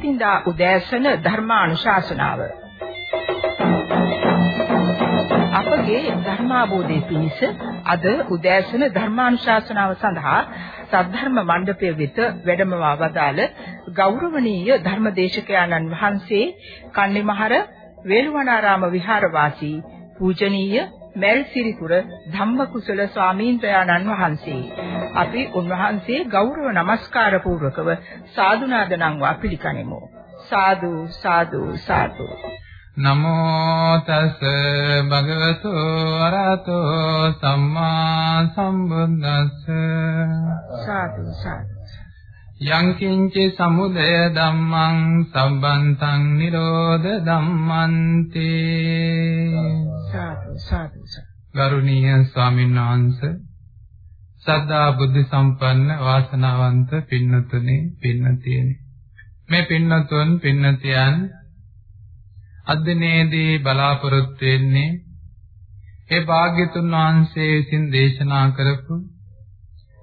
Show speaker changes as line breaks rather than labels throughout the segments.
බ්‍රහස්පතින්දා උදෑසන ධර්මානුශාසනාව. අපගේ ධර්මාබෝධයේ පිණිස අද උදෑසන ධර්මානුශාසනාව සඳහා සද්ධර්ම මණ්ඩපය වෙත වැඩමවා වදාළ ගෞරවනීය ධර්මදේශකයාණන් වහන්සේ කන්නිමහර වේළුවනාරාම විහාරවාසී පූජනීය මල්සිරිපුර ධම්මකුසල ස්වාමීන්ද්‍රයාණන් වහන්සේ. අපි උන්වහන්සේ ගෞරව නමස්කාර පූර්වකව සාදුනාද නම්වා පිළිගනිමු. සාදු සාදු සාදු.
නමෝ තස් භගවතු අරහතෝ සම්මා සම්බුද්දස්ස.
සාදු සාදු
යං කිංචි සමුදය ධම්මං සම්බන්තං නිරෝධ ධම්මන්ති.
සාදු සාදු
ගරුණීය ස්වාමීන් වහන්සේ සද්ධා බුද්ධ සම්පන්න වාසනාවන්ත පින්නතුනේ පින්නතියනේ. මේ පින්නතුන් පින්නතියන් අද්දිනේදී බලාපොරොත්තු වෙන්නේ ඒ භාග්‍යතුන් වහන්සේ විසින් දේශනා කරපු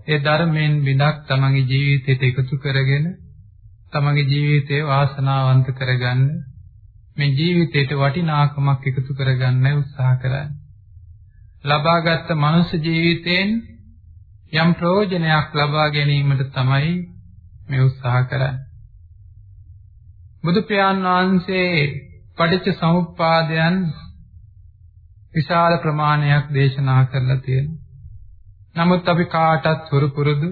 ඒ ධර්මයෙන් විදක් තමන්ගේ ජීවිතයට එකතු කරගෙන තමන්ගේ ජීවිතය වාසනාවන්ත කරගන්න මේ ජීවිතයට වටිනාකමක් එකතු කරගන්න උත්සාහ කරන්නේ. ලබාගත් මනුෂ්‍ය ජීවිතයෙන් යම් ප්‍රයෝජනයක් ලබා ගැනීමට තමයි මේ උත්සාහ කරන්නේ. බුදු පියාණන් වහන්සේ පටිච්ච සමුප්පාදයන් විශාල ප්‍රමාණයක් දේශනා කරලා තියෙනවා. නමුත් අපි කාටත් හුරු පුරුදු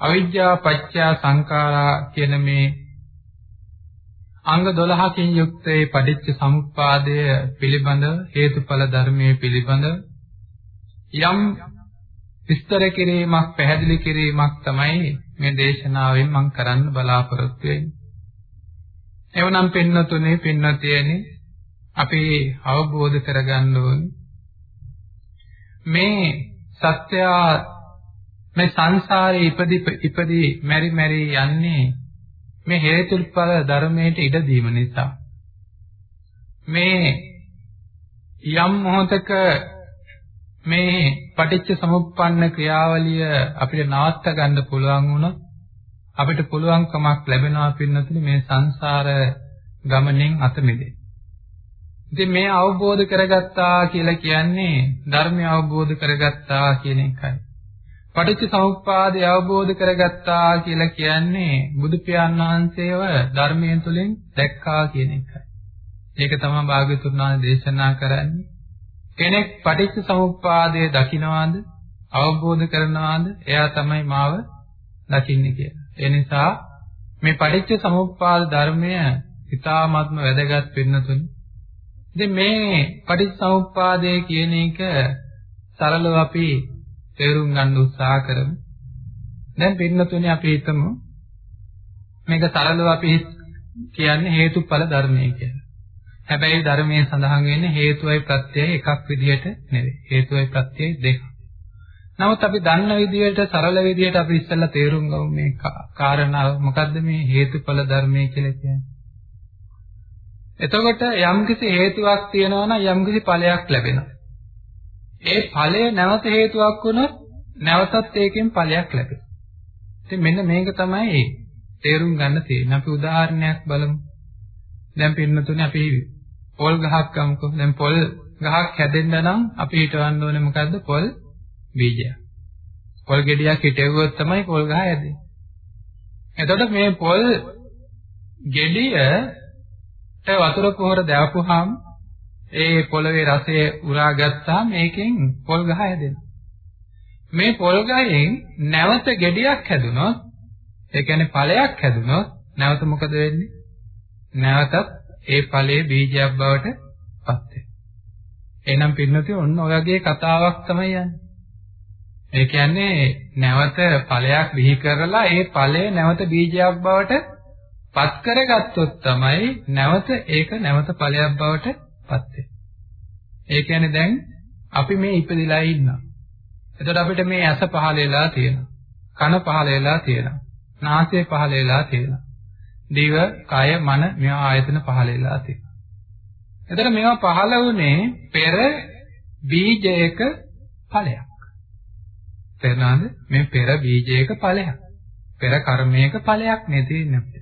අවිද්‍යා පත්‍ය සංඛාරා කියන මේ අංග 12කින් යුක්ත ඒ පටිච්ච සමුප්පාදය පිළිබඳ හේතුඵල ධර්මයේ පිළිබඳ යම් විස්තර කිරීමක් පැහැදිලි කිරීමක් තමයි මේ දේශනාවෙන් මම කරන්න බලාපොරොත්තු වෙන්නේ. එවනම් පින්නතුනේ පින්නතියනේ අපි අවබෝධ කරගන්න ඕනේ මේ සත්‍ය මේ සංසාරේ ඉපදි ඉපදි මෙරි මෙරි යන්නේ මේ හේතුඵල ධර්මයට ඉඩ දීම නිසා මේ යම් මොහතක මේ පටිච්ච සමුප්පන්න ක්‍රියාවලිය අපිට නවත්ත ගන්න පුළුවන් වුණොත් අපිට පුළුවන්කමක් ලැබෙනවා පින්නතුනි මේ සංසාර ගමනෙන් අත මිදෙන්න. ඉතින් මේ අවබෝධ කරගත්තා කියලා කියන්නේ ධර්මය අවබෝධ කරගත්තා කියන එකයි. පටිච්ච සමුප්පාදය අවබෝධ කරගත්තා කියලා කියන්නේ බුදු පියාණන් වහන්සේව ධර්මයෙන් තුලින් දැක්කා කියන එකයි. ඒක තමයි භාග්‍යතුන් වහන්සේ දේශනා කරන්නේ. කෙනෙක් පටිච්ච සමුප්පාදය දකිනවාද අවබෝධ කරනවාද එයා තමයි මාව දකින්නේ කියලා. ඒ නිසා මේ පටිච්ච සමුප්පාද ධර්මය ඉතාමත්ම වැදගත් වෙනතුනි. ඉතින් මේ පටිච්ච සමුප්පාදය කියන එක සරලව අපි තේරුම් ගන්න උත්සාහ කරමු. දැන් පින්නතුනේ අපි හිතමු මේක සරලව අපි කියන්නේ හේතුඵල ධර්මය කියලා. හැබැයි ධර්මයේ සඳහන් වෙන්නේ හේතුවයි ප්‍රත්‍යයයි එකක් විදිහට නෙවෙයි. හේතුවයි ප්‍රත්‍යයයි දෙකක්. නමුත් අපි දන්න විදිහට සරල විදිහට අපි ඉස්සෙල්ලා තේරුම් ගමු මේ කාරණාව මොකද්ද මේ හේතුඵල ධර්මය කියලා කියන්නේ. එතකොට යම්කිසි හේතුවක් තියෙනවා නම් යම්කිසි ඵලයක් ලැබෙනවා. ඒ ඵලය නැවත හේතුවක් වුණොත් නැවතත් ඒකෙන් ඵලයක් ලැබෙනවා. ඉතින් මෙන්න මේක තමයි තේරුම් ගන්න තියෙන්නේ. අපි උදාහරණයක් බලමු. දැන් පින්නතුනේ අපි පොල් ගහක් ගමුකෝ. දැන් පොල් ගහක් හැදෙන්න නම් අපි හිතවන්න ඕනේ මොකද්ද? පොල් බීජයක්. පොල් ගෙඩියක් හිටෙව්වොත් තමයි පොල් ගහ හැදෙන්නේ. එතකොට මේ පොල් ගෙඩියට වතුර පොහොර දාපුවාම ඒ පොළවේ රසය උරා ගත්තාම මේකෙන් පොල් ගහ හැදෙනවා. මේ පොල් ගහෙන් නැවත ගෙඩියක් හැදුනොත් ඒ කියන්නේ ඵලයක් හැදුනොත් නැවත මොකද වෙන්නේ? නැවතත් ඒ ඵලයේ බීජයක් බවට පත් වෙනවා. එහෙනම් පින්නතිය ඔන්න ඔයගේ කතාවක් තමයි යන්නේ. ඒ කියන්නේ නැවත ඵලයක් බිහි කරලා ඒ ඵලය නැවත බීජයක් බවට පත් කරගත්තොත් තමයි නැවත ඒක නැවත ඵලයක් බවට පත් වෙන්නේ. ඒ කියන්නේ දැන් අපි මේ ඉපදිලා ඉන්නවා. එතකොට අපිට මේ ඇස පහළ වෙලා තියෙනවා. කන පහළ වෙලා තියෙනවා. නාසය පහළ වෙලා තියෙනවා. දිව, කය, මන මේවා ආයතන පහළ වෙලා තියෙනවා. එතකොට මේවා පහළ වුණේ පෙර බීජයක ඵලයක්. තේරුණාද? මේ පෙර බීජයක ඵලයක්. පෙර කර්මයක ඵලයක් නේ තියෙන්නේ අපිට.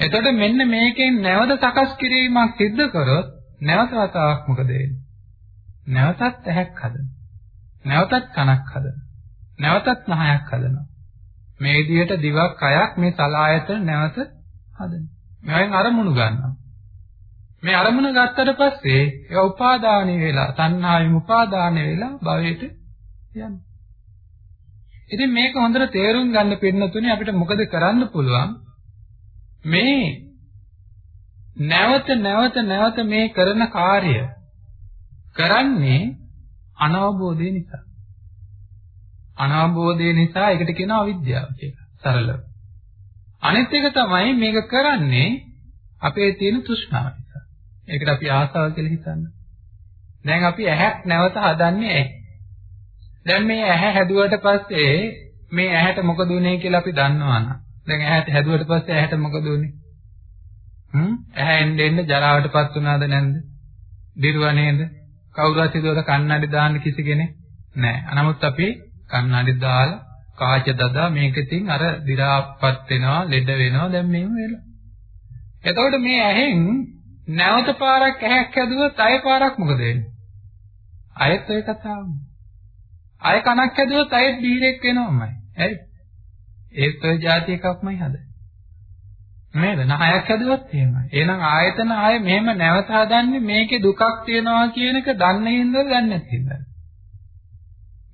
එතකොට මෙන්න මේකෙන් නැවත සකස් කිරීමක් සිද්ධ කරොත් නැවත වතාවක් මොකද වෙන්නේ? නැවතත් ඇහැක් හදනවා. නැවතත් කනක් හදනවා. නැවතත් නහයක් හදනවා. මේ විදිහට දිවක් කයක් මේ සලායතන නැවත හදනවා. මෙවෙන් අරමුණු ගන්නවා. මේ අරමුණ ගත්තට පස්සේ ඒවා උපාදානෙ වෙලා තණ්හාවෙන් උපාදානෙ වෙලා භවයට යනවා. ඉතින් මේක හොඳට තේරුම් ගන්න පින්නතුනේ අපිට මොකද කරන්න පුළුවන්? මේ නැවත නැවත නැවත මේ කරන කාර්ය කරන්නේ අනවබෝධය නිසා. අනවබෝධය නිසා ඒකට කියනවා අවිද්‍යාව කියලා. සරලව. අනිත් එක තමයි මේක කරන්නේ අපේ තියෙන තෘෂ්ණාව නිසා. ඒකට අපි ආසාව කියලා හිතන්නේ. දැන් අපි ඇහැක් නැවත හදන්නේ ඇයි? දැන් මේ ඇහැ හැදුවට පස්සේ මේ ඇහැට මොකද උනේ කියලා අපි දන්නවනම් දැන් ඇහැට හැදුවට පස්සේ ඇහැට මොකද උනේ? හ්ම් ඇහැ එන්න එන්න ජරාවටපත් වුණාද නැන්ද? දිරුවා නේද? කවුරුත් හිතුවද කන්නඩි දාන්න කිසි කෙනෙක් නැහැ. නමුත් අපි කන්නඩි දාලා කාච දදා මේක ඉතින් අර දි รา පත් වෙනවා, ලෙඩ වෙනවා දැන් මේව වෙලා. එතකොට මේ ඇහෙන් නැවත පාරක් ඇහැක් හැදුවොත් අය පාරක් මොකද වෙන්නේ? අයත් ඔය කතාවම. අය කනක් හැදුවොත් අයත් බීරෙක් වෙනවමයි. ඇයි? ඒත් ඔය જાති එකක්මයි හදන්නේ. නේද? නහයක් හැදුවත් එහෙමයි. එහෙනම් ආයතන ආය මෙහෙම නැවත හදන්නේ මේකේ දුකක් තියනවා කියන එක දන්නේ හින්දාද දන්නේ නැති හින්දාද?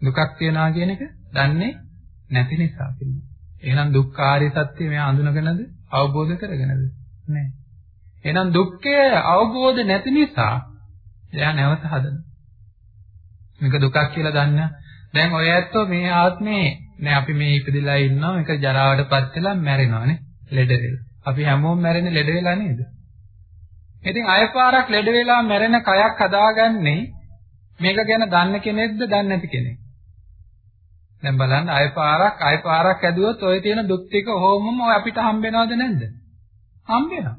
දුකක් තියනවා කියන එක දන්නේ නැති නිසා පිළිගන්න. එහෙනම් දුක්ඛාරය සත්‍ය මෙයා අඳුනගෙනද අවබෝධ කරගෙනද? නැහැ. එහෙනම් දුක්ඛය අවබෝධ නැති නිසා එයා නැවත හදනවා. මේක දුකක් කියලා දන්න. දැන් ඔය ඇත්තෝ මේ ආත්මේ නෑ අපි මේ ඉපදිලා ඉන්නවා මේක ජරාවටපත් වෙලා මැරෙනවානේ ලෙඩ වෙලා. අපි හැමෝම මැරෙන්නේ ලෙඩ වෙලා නේද? ඉතින් අයපාරක් ලෙඩ වෙලා මැරෙන කයක් හදාගන්නේ මේක ගැන දන්න කෙනෙක්ද දන්නේ නැති කෙනෙක්? දැන් බලන්න අයපාරක් අයපාරක් ඇදුවොත් ඔය තියෙන දුක් ටික හොමම අපිට හම්බ වෙනවද නැද්ද? හම්බ වෙනවා.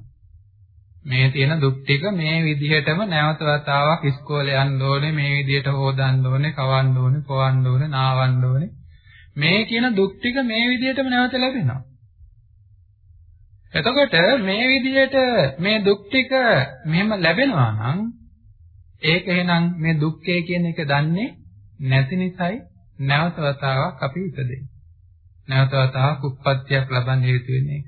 මේ තියෙන දුක් ටික මේ විදිහටම නැවත වතාවක් ඉස්කෝලේ යන්න ඕනේ මේ විදිහට හොදන්න ඕනේ කවන්න ඕනේ පොවන්න ඕනේ නාවන්න ඕනේ මේ කියන දුක් ටික මේ විදිහටම නැවත ලැබෙනවා එතකොට මේ විදිහට මේ දුක් ටික මෙහෙම ලැබෙනවා නම් ඒක එහෙනම් මේ දුක්ඛය කියන එක දන්නේ නැති නිසායි නැවත වතාවක් අපි ඉපදෙන්නේ. නැවත වතාවක් උප්පත්තියක් ලබන්න හේතු වෙන්නේ ඒක.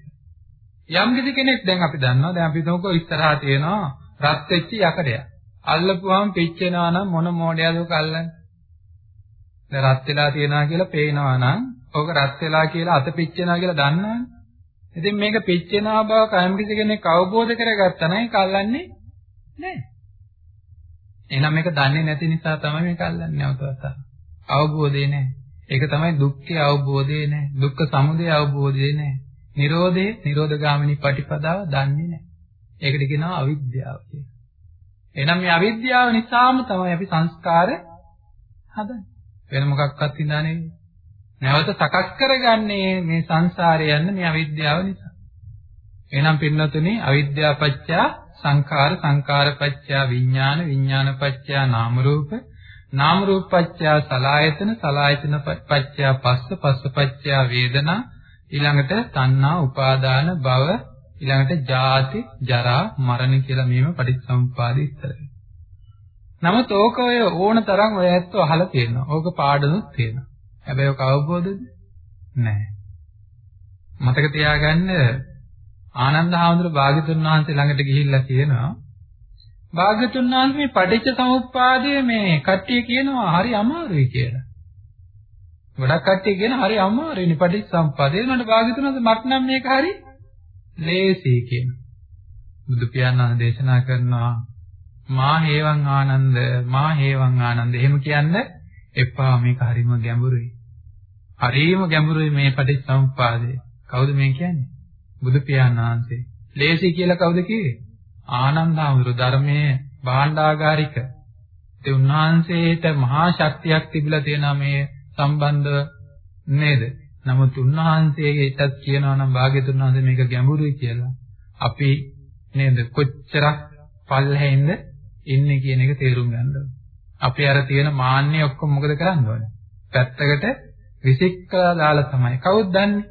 යම් කිසි කෙනෙක් දැන් අපි දන්නවා දැන් අපි හිතමුකෝ ඉස්සරහා තියෙනවා රත් වෙච්ච යකඩයක්. අල්ලපුවාම පිච්චෙනවා නම් මොන මොඩයද ඔක අල්ලන්නේ? දැන් රත් වෙලා තියෙනවා කියලා පේනවා නම් ඔක රත් වෙලා කියලා අත පිච්චෙනවා කියලා දන්නවනේ. ඉතින් මේක පිච්චෙනා බව කයම් කිසි කෙනෙක් අවබෝධ කරගත්තා නම් ඒක අල්ලන්නේ නැහැ. එහෙනම් මේක දන්නේ නැති නිසා තමයි මේක අල්ලන්නේ නැවතත්. අවබෝධය නැහැ. ඒක තමයි දුක්ඛය අවබෝධය නැහැ. දුක්ඛ සමුදය අවබෝධය නැහැ. නිරෝධේ නිරෝධගාමිනී පටිපදාව දන්නේ නැහැ. ඒකට කියනවා අවිද්‍යාව කියලා. එහෙනම් මේ අවිද්‍යාව නිසාම තමයි අපි සංස්කාර හදන්නේ. වෙන මොකක්වත් හින්දා නෙවෙයි. නැවත සකස් කරගන්නේ මේ සංසාරේ යන්න මේ අවිද්‍යාව නිසා. එහෙනම් පින්නතුනේ අවිද්‍යාව පත්‍ය සංඛාර සංඛාර පත්‍ය විඥාන විඥාන පත්‍ය නාම රූප නාම රූප පත්‍ය සලායතන සලායතන පත්‍ය පස්ස පස්ස පත්‍ය වේදනා ඊළඟට තණ්හා උපාදාන භව ඊළඟට ජාති ජරා මරණ කියලා මේව පටිච්චසමුප්පාද ඉස්සර. නමුත් ඕක ඔය ඕන තරම් ඔය ඇත්තෝ අහලා තියෙනවා. ඕක පාඩනුත් තියෙනවා. හැබැයි ඔක අවබෝධද? නැහැ. මතක තියාගන්න ආනන්ද හාමුදුරුවෝ භාග්‍යතුන් වහන්සේ ළඟට ගිහිල්ලා කියනවා භාග්‍යතුන් වහන්සේ මේ පටිච්ච සමුප්පාදය මේ කට්ටිය කියනවා හරි අමාරුයි කියලා. ගොඩක් කට්ටිය කියන හරි අමාරුයි පටිච්ච සමුප්පාදය. ඒනට භාග්‍යතුන් වහන්සේ මට නම් මේක හරි ලේසි කියන. බුදු පියාණන් දේශනා කරනවා මා හේවං ආනන්ද මා හේවං ආනන්ද එහෙම කියන්නේ එපා මේක හරිම ගැඹුරුයි. හරිම ගැඹුරුයි මේ පටිච්චසමුප්පාදය. කවුද මේ කියන්නේ? බුදු පියාණන් වහන්සේ. ලේසි කියලා කවුද කිව්වේ? ආනන්දහමඳුර ධර්මයේ භාණ්ඩාගාරික. ඒ උන්වහන්සේට මහා ශක්තියක් තිබිලා තියෙනවා මේ සම්බන්ධව නේද? නමුත් උන්වහන්සේටත් කියනවා නම් භාග්‍යතුන් වහන්සේ මේක ගැඹුරුයි කියලා. අපි නේද කොච්චරක් පල්හැින්ද ඉන්නේ කියන එක තේරුම් ගන්න ඕනේ. අපි අර තියෙන මාන්නේ ඔක්කොම මොකද කරන්න ඕනේ? පැත්තකට විසික්කලා දාලා තමයි. කවුද දන්නේ?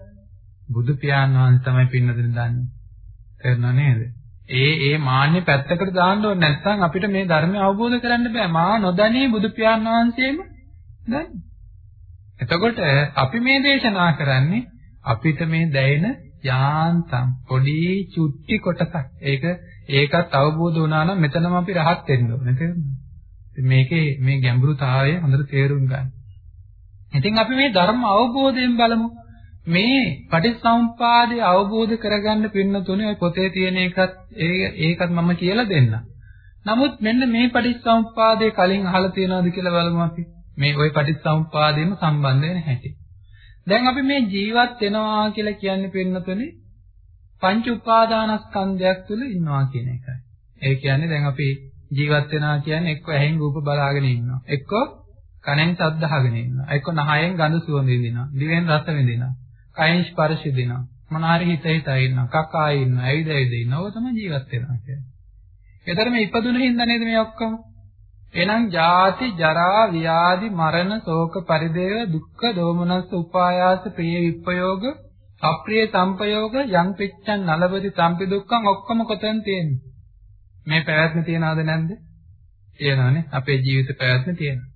බුදු පියාණන් වහන්සේ තමයි පින්නදින දන්නේ. තේරුණා නේද? ඒ ඒ මාන්නේ පැත්තකට දාන්න ඕනේ නැත්නම් අපිට මේ ධර්මය අවබෝධ කරන්න බෑ. මා නොදැනී බුදු පියාණන් වහන්සේම දන්නේ. එතකොට අපි මේ දේශනා කරන්නේ අපිට මේ දැයෙන යාන්තම් පොඩි චුට්ටි කොටසක්. ඒක ඒකත් අවබෝධ වුණා නම් මෙතනම අපි rahat වෙන්න ඕනේ තේරුණාද? මේකේ මේ ගැඹුරුතාවය හොඳට තේරුම් ගන්න. ඉතින් අපි මේ ධර්ම අවබෝධයෙන් බලමු. මේ පටිච්චසමුප්පාදය අවබෝධ කරගන්න පින්නතුනේ පොතේ තියෙන එකත් ඒකත් මම කියලා දෙන්න. නමුත් මෙන්න මේ පටිච්චසමුප්පාදේ කලින් අහලා තියෙනවද කියලා බලමු අපි. මේ ওই පටිච්චසමුප්පාදේම සම්බන්ධ වෙන හැටි. දැන් අපි මේ ජීවත් වෙනවා කියලා කියන්නේ පින්නතුනේ පංච උපාදානස්කන්ධයක් තුල ඉන්නවා කියන එකයි. ඒ කියන්නේ දැන් අපි ජීවත් වෙනවා කියන්නේ එක්ක ඇහෙන් රූප බලාගෙන ඉන්නවා. එක්ක කනෙන් ශබ්ද අහගෙන ඉන්නවා. එක්ක නහයෙන් ගඳ සුවඳ විඳිනවා. දිවෙන් රස විඳිනවා. කයෙන් ස්පර්ශ දෙනවා. මොනාරි හිත හිතා ඉන්නවා. කකා ඉන්නවා. ඇවිද ඇවිද ඉන්නවා. ඔය තමයි ජීවත් වෙනවා කියන්නේ. ඒතර මේ ඉපදුන හින්දා නේද මේ ඔක්කොම? එහෙනම් ජාති ජරා ව්‍යාධි මරණ ශෝක පරිදේව දුක්ඛ දෝමනස්ස උපායාස ප්‍රිය විප්පයෝග අප්‍රිය සංපයෝග යම් පිච්ඡන් නලවති සම්පි දුක්ඛං ඔක්කොම කොතෙන් තියෙන්නේ? මේ පැවැත්ම තියනවද නැද්ද? තියෙනවානේ. අපේ ජීවිත පැවැත්ම තියෙනවා.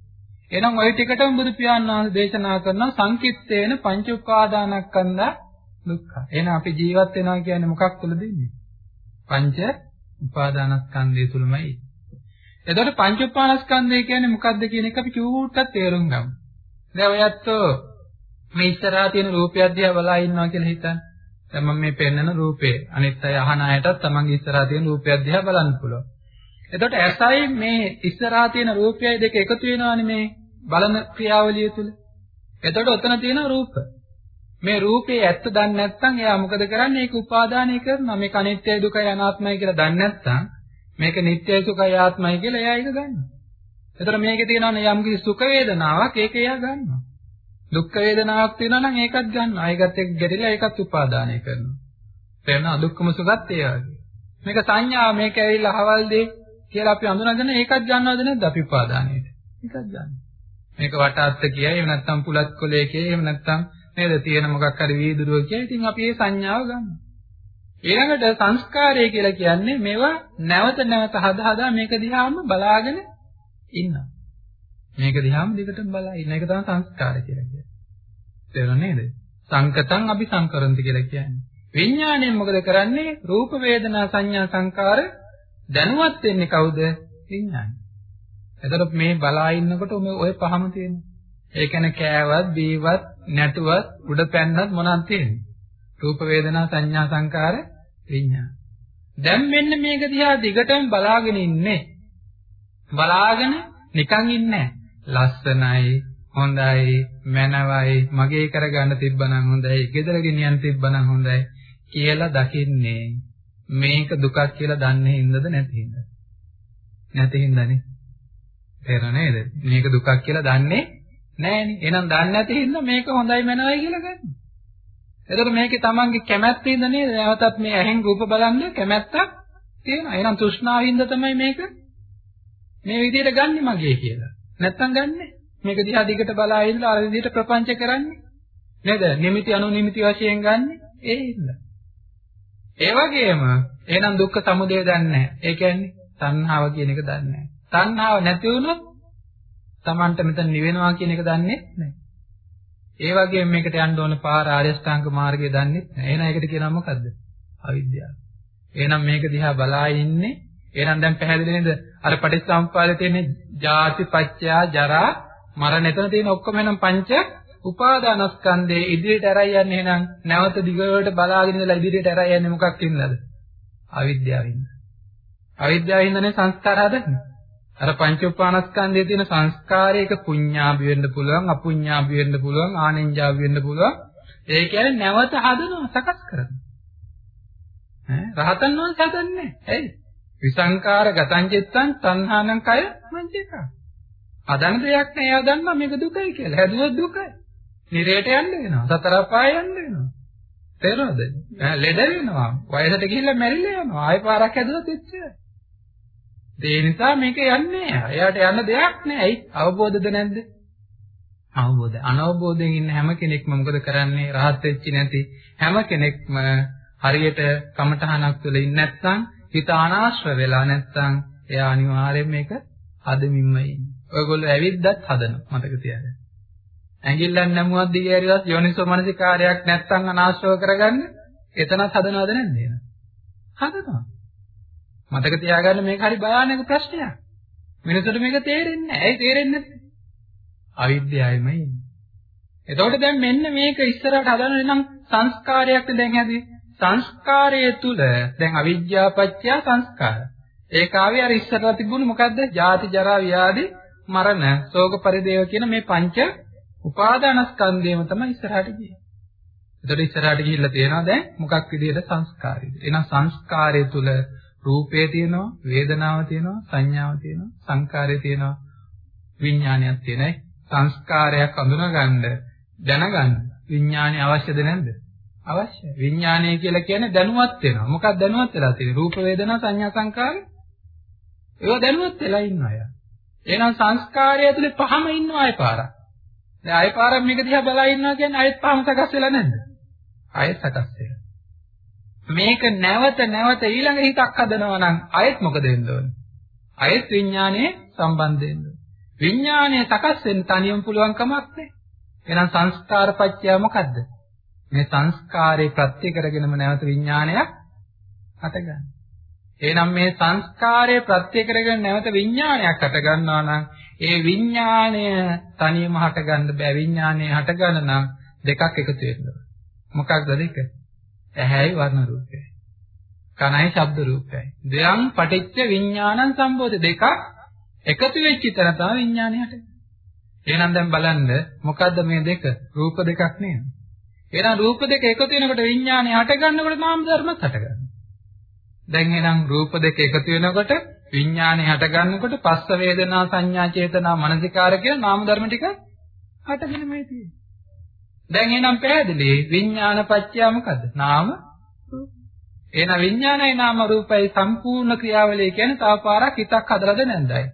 එහෙනම් ওই ටිකටම බුදු පියාණන් වහන්සේ දේශනා කරන සංකිට්ඨේන පංච උපාදානස්කන්ධ දුක්ඛ. එහෙනම් අපි ජීවත් වෙනවා කියන්නේ මොකක් තුළද ඉන්නේ? පංච උපාදානස්කන්ධය තුලමයි. එතකොට පංච උපාදානස්කන්ධය කියන්නේ මොකක්ද කියන එක අපි චූට්ටක් තේරුම් ගමු. දැන් ඔයත් මේ ඉස්සරහා තියෙන රූපය දිහා බලා ඉන්නවා කියලා හිතන්න. දැන් මම මේ පෙන්වන රූපේ අනිත් අය අහන අයටත් තමන්ගේ ඉස්සරහා තියෙන රූපය දිහා බලන්න පුළුවන්. එතකොට ඇසයි මේ ඉස්සරහා තියෙන රූපයයි දෙක එකතු වෙනවානේ මේ බලන ක්‍රියාවලිය තුළ. එතකොට ඔතන තියෙන රූප. මේ රූපේ ඇත්ත දන්නේ නැත්නම් එයා මොකද කරන්නේ? ඒක උපාදානය කරනවා. මේක අනිත්‍යයි දුකයි අනාත්මයි කියලා දන්නේ නැත්නම් මේක නිට්ටයයි සුඛයි ආත්මයි කියලා එයා ඒක ගන්නවා. එතකොට මේකේ තියෙනවනේ යම් කිසි සුඛ වේදනාවක් ඒක එයා ගන්නවා. දුක් වේදනාවක් තියෙනවා නම් ඒකත් ගන්නවා. ඒකත් එක්ක ගැටිලා ඒකත් උපාදානය කරනවා. තේරෙනවද? දුක්ඛම සුඛත් ඒ වගේ. මේක සංඥා මේක ඇවිල්ලා අහවල් දෙයක් කියලා අපි අඳුනගෙන ඒකත් ගන්නවද නැද්ද අපි උපාදානයට? ඒකත් ගන්නවා. මේක වටාත්ත කියයි එහෙම නැත්නම් පුලත් කොලේ කියයි එහෙම නැත්නම් නේද තියෙන මොකක් හරි වීදුරුව කියයි. ඉතින් අපි මේ සංඥාව ගන්නවා. ඊළඟට සංස්කාරය කියලා කියන්නේ මේවා නැවත නැවත හදා හදා මේක දිහාම බලාගෙන ඉන්නවා. මේක දිහාම දිගටම බලා ඉන්න එක තමයි සංස්කාර කියලා කියන්නේ. තේරුණා නේද? සංකතං අපි සංකරන්ති කියලා කියන්නේ. විඥාණයෙන් මොකද කරන්නේ? රූප වේදනා සංඥා සංකාර දැනුවත් වෙන්නේ කවුද? විඥාණය. එතකොට මේ බලා ඉන්නකොට මේ ඔය පහම තියෙනවා. ඒ කියන්නේ කෑවත්, බීවත්, නැටුවත්, උඩ පැන්නත් මොනවද තියෙන්නේ? රූප වේදනා සංඥා සංකාර විඥාන. දැන් මෙන්න මේක දිහා දිගටම බලාගෙන ඉන්නේ. බලාගෙන නිකන් ඉන්නේ ලස්සනයි, හොඳයි, මනවයි, මගේ කරගන්න තිබ්බනම් හොඳයි, ගෙදර ගෙනියන්න තිබ්බනම් හොඳයි කියලා දකින්නේ. මේක දුකක් කියලා දන්නේ හින්දාද නැති හින්දාද? නැති හින්දානේ. තේරෙනව නේද? මේක දුකක් කියලා දන්නේ නැහැනේ. එහෙනම් දන්නේ නැති හින්දා මේක හොඳයි මනවයි කියලා ගන්න. එතකොට මේකේ තමන්ගේ කැමැත්තින්ද නේද? නැවතත් මේ ඇහෙන් රූප බලන්න කැමැත්තක් තියෙනවා. එහෙනම් තෘෂ්ණාවින්ද තමයි මේක මේ විදිහට ගන්නෙ මගේ කියලා. නැත්තම් ගන්නෙ. මේක දිහා දිගට බලා ඉඳලා අර විදිහට ප්‍රපංච කරන්නේ. නේද? නිමිති අනුනිමිති වශයෙන් ගන්නෙ. ඒ හින්දා. ඒ වගේම එහෙනම් දුක්ඛ සමුදය දන්නේ නැහැ. ඒ කියන්නේ තණ්හාව කියන එක දන්නේ නැහැ. තණ්හාව නැති වුණොත් Tamanට මෙතන නිවෙනවා කියන එක දන්නේ නැහැ. ඒ වගේම මේකට යන්න ඕන පාර ආර්ය ශ්‍රාංග මාර්ගය දන්නේ නැහැ. එහෙනම් ඒකට කියනවා මොකද්ද? අවිද්‍යාව. එහෙනම් මේක දිහා බලා ඉන්නේ එහෙනම් දැන් පැහැදිලි නේද? අර පටිච්චසමුප්පාදයේ තියෙන ජාති පච්චයා ජරා මරණ එතන තියෙන ඔක්කොම එහෙනම් පංච උපාදානස්කන්ධයේ ඉදිරියට ඇරයි යන්නේ එහෙනම් නැවත දිගට බලාගෙන ඉඳලා ඉදිරියට ඇරයි යන්නේ මොකක් ඉන්නද? අවිද්‍යාවින්ද. අවිද්‍යාවින්දනේ සංස්කාර හදන්නේ. අර පංච උපාදානස්කන්ධයේ තියෙන සංස්කාරයක පුඤ්ඤාභි වෙන්න පුළුවන්, අපුඤ්ඤාභි වෙන්න පුළුවන්, ආනෙන්ජාභි වෙන්න පුළුවන්. ඒ කියන්නේ නැවත හදනවා, සකස් කරනවා. ඈ රහතන් වහන්සේ හදන්නේ. ඇයි? විසංකාර ගතං චිත්තං තණ්හානං කය මංජේකා. අදන්න දෙයක් නෑ. එයා දන්නා මේක දුකයි කියලා. හැදුවොත් දුකයි. නිරේට යන්න වෙනවා. සතර පාය යන්න වෙනවා. තේරෙනවද? ලෙඩ වෙනවා. වයසට ගිහිල්ලා මැරිලා යනවා. ආයෙ පාරක් හැදුවොත් එච්චරයි. ඒ නිසා මේක යන්නේ නෑ. එයාට යන්න දෙයක් නෑ. ඇයි? අවබෝධද නැද්ද? අවබෝධ. අනවබෝධයෙන් ඉන්න හැම කෙනෙක්ම මොකද කරන්නේ? රහත් වෙච්චි නැති හැම කෙනෙක්ම හරියට කමඨහනක් තුළ ඉන්නේ නැත්නම් හිත අනාශ්‍රව වෙලා නැත්නම් එයා අනිවාර්යයෙන් මේක හදමින්ම ඉන්නේ. ඔයගොල්ලෝ ඇවිද්දත් හදනවා මතක තියාගන්න. ඇඟිල්ලක් නැමුවක් දිගෑරියවත් යෝනිසෝ මනසිකාරයක් නැත්නම් අනාශ්‍රව කරගන්න එතනත් හදනවද නැද්ද එහෙනම්? හදනවා. මතක තියාගන්න මේක හරි භයානක ප්‍රශ්නයක්. මිනිසුන්ට මේක තේරෙන්නේ නැහැ. ඇයි තේරෙන්නේ නැත්තේ? අවිද්‍යාවමයි ඉන්නේ. එතකොට දැන් මෙන්න මේක ඉස්සරහට හදන්න නම් සංස්කාරයක් දැන් හැදී. සංස්කාරයේ තුල දැන් අවිද්‍යාපච්චය සංස්කාර. ඒක ආවේ අර ඉස්සරලා තිබුණේ මොකද්ද? ජාති ජරා ව්‍යාධි මරණ ශෝක පරිදේව කියන මේ පංච උපාදානස්කන්ධයම තමයි ඉස්සරහට ගියේ. එතකොට ඉස්සරහට ගිහිල්ලා තියෙනවා දැන් මොකක් විදිහට සංස්කාරයද? එහෙනම් සංස්කාරය තුල රූපය තියෙනවා, වේදනාව තියෙනවා, සංඥාව තියෙනවා, සංකාරය තියෙනවා, විඥානයක් තියෙනයි. සංස්කාරයක් අඳුනගන්න, දැනගන්න විඥානය අවශ්‍යද නැද්ද? අවශ්‍යයි. විඥානය කියලා කියන්නේ දැනුවත් වෙනවා. මොකක්ද දැනුවත් වෙලා තියෙන්නේ? රූප වේදනා සංඥා සංකාර. ඒවා දැනුවත් වෙලා ඉන්න අය. එහෙනම් සංස්කාරය ඇතුලේ පහම ඉන්නවා අය පාරක්. දැන් අය පාරක් මේක දිහා බලා ඉන්නවා කියන්නේ අයත් පහම සකස් වෙලා නැද්ද? අයත් සකස් වෙලා. මේක නැවත නැවත ඊළඟ හිතක් හදනවා නම් අයත් මොකද වෙන්න ඕනේ? අයත් විඥානයේ සම්බන්ධ වෙන්න ඕනේ. විඥානය සකස් වෙන්න තනියම පුළුවන් කමක් නැහැ. එහෙනම් සංස්කාරපච්චය මොකද්ද? මේ සංස්කාරේ ප්‍රත්‍ය කරගෙනම නැවත විඥානයක් හටගන්නවා. එහෙනම් මේ සංස්කාරයේ ප්‍රත්‍ය කරගෙන නැවත විඥානයක් හටගන්නවා නම් ඒ විඥාණය තනියම හටගන්න බෑ. විඥානය හටගන්න නම් දෙකක් එකතු වෙන්න ඕන. මොකක්ද දෙක? ඇහැයි වර්ණ රූපයයි. කනයි ශබ්ද රූපයයි. දෙයන් පටිච්ච විඥානං සම්බෝධ දෙකක් එකතු වෙච්ච තැන තමයි විඥානය හටගන්නේ. එහෙනම් දැන් බලන්න මොකද්ද මේ දෙක? රූප දෙකක් නේද? එහෙනම් රූප දෙක එකතු වෙනකොට විඥානය හටගන්නකොට නාම ධර්මත් හටගන්නවා. දැන් එහෙනම් රූප දෙක එකතු වෙනකොට විඥානය හටගන්නකොට පස්ස වේදනා සංඥා චේතනා මනසිකාර කියන නාම ධර්ම ටික හටගෙනමයි තියෙන්නේ. දැන් එහෙනම් පැහැදිලි විඥාන පත්‍ය මොකද්ද? නාම රූප. එහෙනම් විඥානයි නාම රූපයි සම්පූර්ණ ක්‍රියාවලිය කියන්නේ තව පාරක් හිතක් හදලාද නැන්දයි.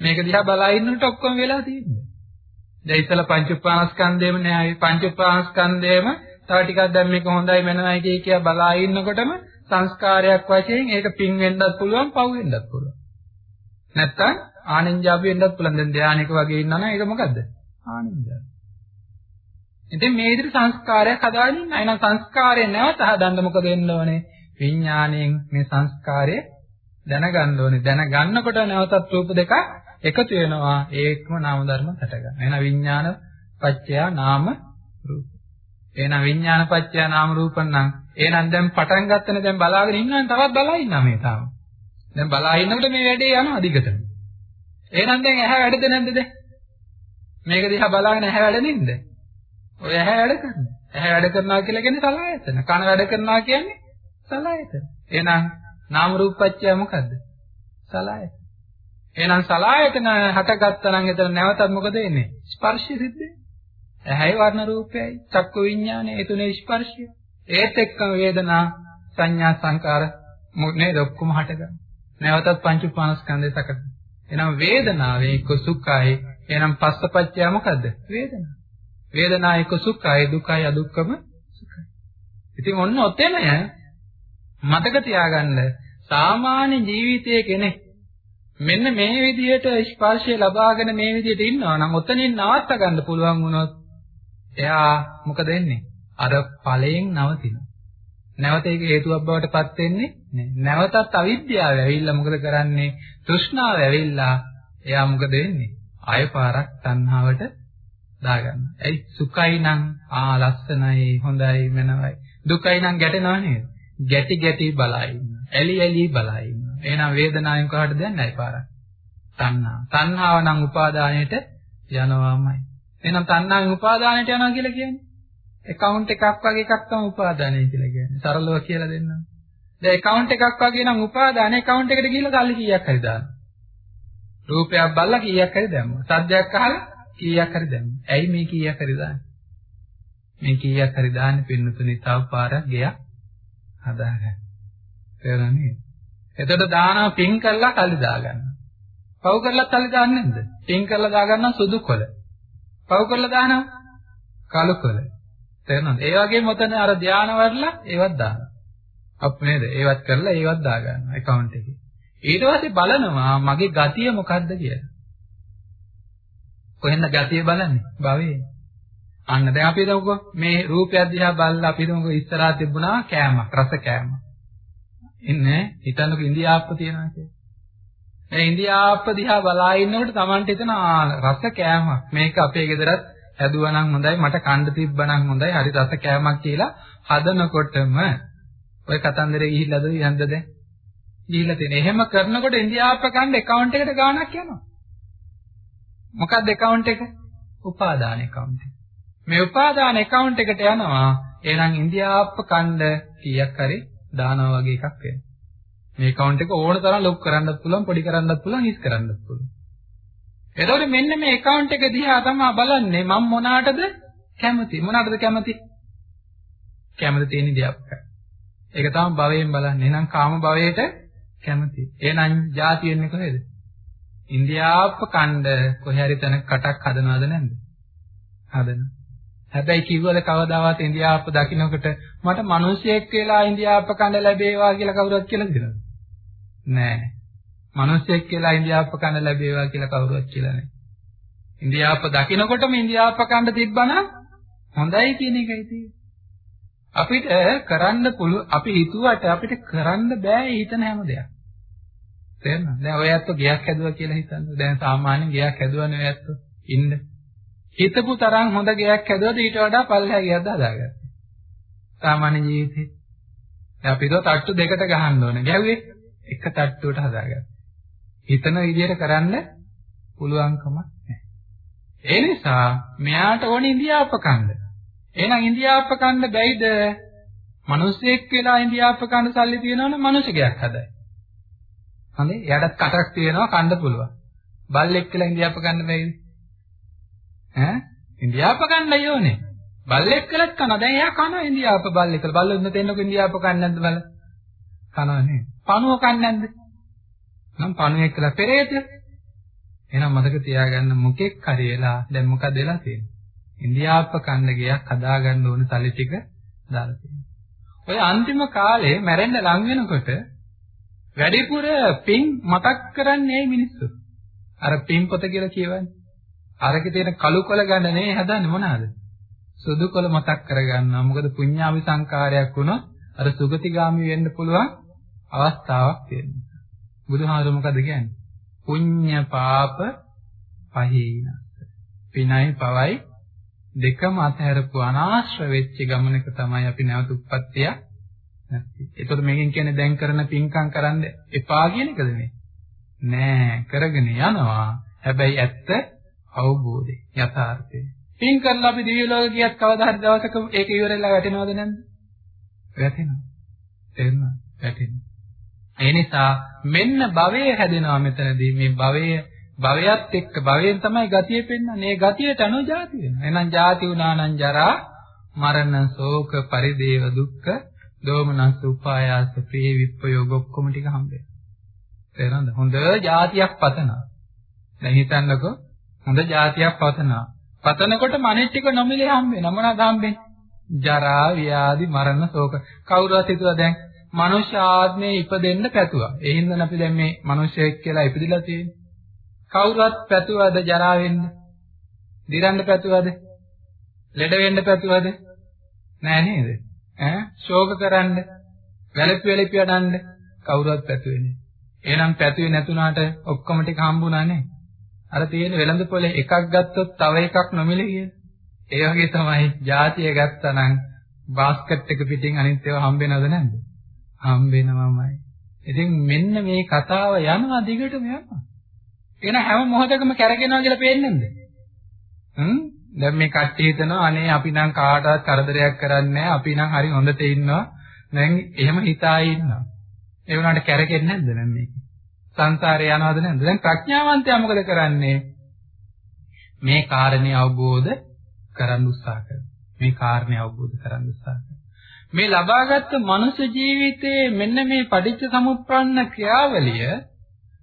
මේක දිහා බලා ඉන්නකොට ඔක්කොම වෙලා තියෙන්නේ. දැන් ඉතල පංච උපාස්කන්ධයම නෑ. පංච උපාස්කන්ධයම තව ටිකක් දැන් මේක හොඳයි මනවයි කිය කියා බලා ඉන්නකොටම සංස්කාරයක් වශයෙන් ඒක පින් වෙන්නත් පුළුවන් පව් වෙන්නත් පුළුවන්. නැත්තම් ආනෙන්ජාපි වෙන්නත් පුළුවන්. දැන් ධානයක වගේ ඉන්නා නම් ඒක මොකද්ද? ආනෙන්ජාපි. ඉතින් මේ විදිහට සංස්කාරයක් හදාගෙන ඉන්න. එහෙනම් සංස්කාරය නැවත හදන්න මොකද වෙන්න ඕනේ? විඥාණයෙන් මේ සංස්කාරය දැනගන්න ඕනේ. දැනගන්නකොට නැවතත් රූප දෙකක් එකතු වෙනවා. ඒකම නාම ධර්ම හට ගන්න. එහෙනම් විඥාන පත්‍ය නාම රූප. එහෙනම් විඥාන පත්‍ය නාම රූප නම් එහෙනම් දැන් පටන් ගත්තනේ දැන් බලාගෙන ඉන්නවනේ තවත් බලා ඉන්නා මේ තාම. දැන් බලා ඉන්නකොට මේ වැඩේ යනවා දිගටම. එහෙනම් දැන් ඇහැ වැඩද නැද්ද දැන්? මේක දිහා බලාගෙන ඇහැ වැඩ නේද? ඔය ඇහැ වැඩ කරනවා. ඇහැ වැඩ කරනවා කියලා කියන්නේ සලආයතන. කන වැඩ කරනවා කියන්නේ සලආයතන. එහෙනම් නාම රූප පත්‍ය මොකද්ද? සලආයතන. එහෙනම් සලආයතන හටගත්තා නම් එතන නැවතත් මොකද වෙන්නේ? ස්පර්ශය සිද්ධ වෙන්නේ. ඇහැයි වර්ණ රූපයයි චක්කු විඥානය ඒ තුනේ ස්පර්ශය. ඒත් එක්කම වේදනා සංඥා සංකාර නේද ඔක්කොම හටගන්න. නැවතත් පංච උපානස්කන්ධය සකස්. එහෙනම් වේදනාවේ එක්ක සුඛයි. එහෙනම් පස්සපච්චය මොකද්ද? වේදනා. වේදනා එක්ක සුඛයි දුකයි අදුක්කම සුඛයි. ඉතින් ඔන්න ඔතෙන මතක තියාගන්න සාමාන්‍ය ජීවිතයේ කෙනෙක් මෙන්න මේ විදිහට ස්පර්ශය ලබාගෙන මේ විදිහට ඉන්නවා නම් ඔතනින් නවත්ත ගන්න පුළුවන් වුණොත් එයා මොකද වෙන්නේ? අර ඵලයෙන් නවතිනවා. නැවත ඒක හේතුවක් බවට පත් වෙන්නේ නැහැ. නැවතත් අවිද්‍යාව ඇවිල්ලා මොකද කරන්නේ? තෘෂ්ණාව ඇවිල්ලා එයා මොකද වෙන්නේ? ආය පාරක් තණ්හාවට දාගන්නවා. ඇයි සුඛයි නම් ආ ලස්සනයි හොඳයි මනවයි. දුකයි නම් ගැටෙනව නේද? ගැටි ගැටි බලා ඉන්නවා. ඇලි ඇලි බලා ඉන්නවා. එහෙනම් වේදනාවෙන් කාටද යන්නේ පාරක්? තණ්හා. තණ්හාව නම් උපාදානයට යනවාමයි. එහෙනම් තණ්හාවෙන් උපාදානයට යනවා කියලා කියන්නේ account එකක් වගේ එකක් තමයි උපාදානය කියලා කියන්නේ. සරලව කියලා දෙන්නම්. දැන් account එකක් වගේ නම් උපාදාන account එකට ගිහිල්ලා සල්ලි කීයක් හරි දානවා. රූපයක් බලලා කීයක් හරි දැම්මා. සද්දයක් අහලා කීයක් හරි දැම්මා. ඇයි මේ කීයක් හරි දාන්නේ? මේ කීයක් හරි දාන්නේ පින්නතුනේ තව පාරක් ගියක් හදාගන්න. තේරුණා එතකොට දානවා පින් කරලා කල්ලි දාගන්නවා. පව් කරලා කල්ලි දාන්නේ නැද්ද? පින් කරලා දාගන්නවා සුදු කොළ. පව් කරලා දානවා කළු කොළ. තේරෙනවද? ඒ වගේම ඔතන අර ධානය වඩලා ඒවත් දානවා. අප් නේද? ඒවත් කරලා ඒවත් දාගන්නවා account එකේ. ඊට පස්සේ බලනවා මගේ ගතිය මොකද්ද කියලා. කොහෙන්ද ගතිය බලන්නේ? භවයේ. අන්න දැන් අපි හිතමුකෝ මේ රූපය දිහා බලලා අපි හිතමුකෝ ඉස්සරහා තිබුණා කෑමක් රස කෑමක්. ඉන්නේ හිතන්නකෝ ඉන්දියාප්ප තියනවා කියලා. ඒ ඉන්දියාප්ප දිහා බලා ඉන්නකොට Tamanට හිතන රස කෑමක්. මේක අපේ ගෙදරත් හැදුවා නම් හොඳයි මට කන්න තිබ්බා නම් හොඳයි හරි රස කෑමක් කියලා හදනකොටම ඔය කතන්දරේ ගිහිල්ලාද යන්නද දැන්? ගිහිල්ලා තියෙන. එහෙම කරනකොට ඉන්දියාප්ප කන්න account එකට ගාණක් යනවා. මොකක්ද account එක? උපාදාන account එක. මේ උපාදාන account එකට යනවා එහෙනම් ඉන්දියාප්ප කණ්ඩ කීයක් හරි දානවා වගේ එකක් වෙනවා. මේ account එක ඕන තරම් ලොක් කරන්නත් පුළුවන්, පොඩි කරන්නත් පුළුවන්, හිස් කරන්නත් පුළුවන්. එතකොට මෙන්න මේ account එක දිහා තමයි බලන්නේ මම මොනාටද කැමති? මොනාටද කැමති? කැමති තියෙන ඉන්දියාප්ප. ඒක තමයි භවයෙන් බලන්නේ. එහෙනම් කාම භවයට කැමති. එහෙනම් ಜಾති වෙන්නේ කොහෙද? ඉන්දියාප්ප කණ්ඩ කොහේ හරි තැනක කටක් හදනවද නැද්ද? හදනවා. හැබැයි කිව්වද කවදාවත් ඉන්දියාප්ප දකින්නකොට මට මිනිසෙක් වෙලා ඉන්දියාප්ප කන්න ලැබේවා කියලා කවුරුත් කියලා දෙනවද? නෑ. මිනිසෙක් කියලා ඉන්දියාප්ප කන්න ලැබේවා කියලා කවුරුත් කියලා නෑ. ඉන්දියාප්ප දකින්නකොටම ඉන්දියාප්ප කන්න තිබ්බනම් හොඳයි කියන එකයි තියෙන්නේ. අපිට කරන්න පුළු අපි හිතුවට අපිට කරන්න බෑ හිතන හැම දෙයක්. තේරෙනවද? දැන් ඔය ඇත්ත ගයක් හැදුවා කියලා හිතන්න. දැන් සාමාන්‍යයෙන් ගයක් හැදුවනේ ඔය ඇත්ත. ඉන්න. හිතපු තරම් හොඳ ගයක් හැදුවද ඊට වඩා පල්ලෙහා ගියක්ද හදාගත්තා. සාමාන්‍ය ජීවිතේ. දැන් අපි දෝ තට්ටු දෙකට ගහන්න ඕනේ. ගැහුවේ එක තට්ටුවට හදාගත්තා. හිතන විදිහට කරන්න පුළුවන්කමක් නැහැ. ඒ නිසා මෙයාට ඕනේ ඉන්දියාප්පකණ්ඩ. එහෙනම් ඉන්දියාප්පකණ්ඩ බැයිද? මිනිස්සෙක් වෙලා ඉන්දියාප්පකණ්ඩ සල්ලි තියනවනම් මිනිසෙක් හදයි. හරි? එයාටත් කටක් තියෙනවා කන්න පුළුවන්. බල්ලෙක් කියලා ඉන්දියාප්පකණ්ඩ බැයිද? ඈ ඉන්දියාප කන්නයි ඕනේ. බල්ලෙක් කළත් කන. දැන් එයා කනවා ඉන්දියාප බල්ලෙක් කළා. බල්ලොත් තෙන්නක ඉන්දියාප කන්නේ නැද්ද බල? කනවා නේ. පණුව කන්නේ නැද්ද? නම් පණුවෙක් කළා පෙරේත. එහෙනම් මතක තියාගන්න මොකෙක් හරි වෙලා දැන් මොකද වෙලා තියෙන්නේ? ඉන්දියාප කන්න ගියක් හදාගන්න ඕන තලි ටික දාලා තියෙනවා. ඔය අන්තිම කාලේ මැරෙන්න ලං වෙනකොට වැඩිපුර පින් මතක් කරන්නේ මිනිස්සු. අර පින් පොත කියලා කියවන්නේ. අරකේ තියෙන කළු කොළ ගන්න නේ හදන්නේ මොනවාද? සුදු කොළ මතක් කරගන්නවා. මොකද පුඤ්ඤාවි සංකාරයක් වුණොත් අර සුගතිගාමි වෙන්න පුළුවන් අවස්ථාවක් තියෙනවා. බුදුහාමුදුර මොකද කියන්නේ? පුඤ්ඤ පාප පහේනස. පිනයි පවයි දෙකම අතහැරපු අනාශ්‍ර වෙච්ච ගමනක තමයි අපි නැවත උප්පත්තිය නැති. ඒතකොට මේකෙන් කියන්නේ දැන් කරන පින්කම් කරන්න එපා කියන එකද මේ? නෑ කරගෙන යනවා. හැබැයි ඇත්ත අවබෝධය යථාර්ථය. පින් කරලා අපි දිව්‍ය ලෝක ගියත් කවදා හරි දවසක ඒක ඉවරලා වැටෙනවද නැද්ද? වැටෙනවා. තේරුණා? වැටෙනවා. ඒ නිසා මෙන්න භවය හැදෙනවා මෙතනදී මේ භවය භවයත් එක්ක භවයෙන් තමයි ගතිය පෙන්වන්නේ. ඒ ගතියට අනුව ජාති වෙනවා. එහෙනම් ජාති වුණා නම් ජරා, මරණ, ශෝක, පරිදේව, දුක්ඛ, දෝමනස්, උපායාස, ප්‍රේ විප්පයෝග ඔක්කොම ටික හම්බෙනවා. තේරෙනවද? හොඳ ජාතියක් පතනවා. දැන් හිතන්නකෝ හොඳ ජාතියක් පතනවා. පතනකොට මනෙත් ටික නොමිලේ හම්බෙනවා. මොනවාද හම්බෙන්නේ? ජරා, ව්‍යාධි, මරණ, ශෝක. කවුරුහත් හිතුවා දැන් මනුෂ්‍ය ආත්මේ ඉපදෙන්න පැතුවා. ඒ හින්දා අපි දැන් මේ මනුෂ්‍යයෙක් කියලා ඉපදිලා තියෙන්නේ. කවුරුවත් පැතුවද ජරා වෙන්න? දිරන්න පැතුවද? ලෙඩ වෙන්න පැතුවද? නෑ නේද? ඈ ශෝක කරන්න, වැළපි වැළපි අඩන්න කවුරුවත් පැතුවේ නෑ. එහෙනම් පැතුවේ නැතුණාට ඔක්කොම ටික හම්බුණා නේ. අර තියෙන වෙළඳ පොලේ එකක් ගත්තොත් තව එකක් නොමිලේ කියන. ඒ වගේ තමයි ಜಾතිය ගත්තනම් බාස්කට් එක පිටින් අනිත් ඒවා හම්බෙනවද නැද්ද? හම්බෙනවමයි. ඉතින් මෙන්න මේ කතාව යනවා දිගටම යනවා. එන හැම මොහොතකම කැරගෙනවා කියලා පේන්නේ නැද්ද? හ්ම් දැන් මේ කට්ටිය හිතනවා අනේ අපි නම් කාටවත් කරදරයක් කරන්නේ නැහැ අපි නම් හරි හොඳට ඉන්නවා දැන් එහෙම හිතායි ඉන්නවා ඒ වුණාට කැරකෙන්නේ නැද්ද දැන් මේක සංසාරේ යනවද නැද්ද? දැන් ප්‍රඥාවන්තයා මොකද කරන්නේ? මේ කාරණේ අවබෝධ කරගන්න උත්සාහ කරනවා. මේ කාරණේ අවබෝධ කරගන්න උත්සාහ කරනවා. මේ ලබාගත් මනුෂ්‍ය ජීවිතයේ මෙන්න මේ පටිච්ච සමුප්පන්න ක්‍රියාවලිය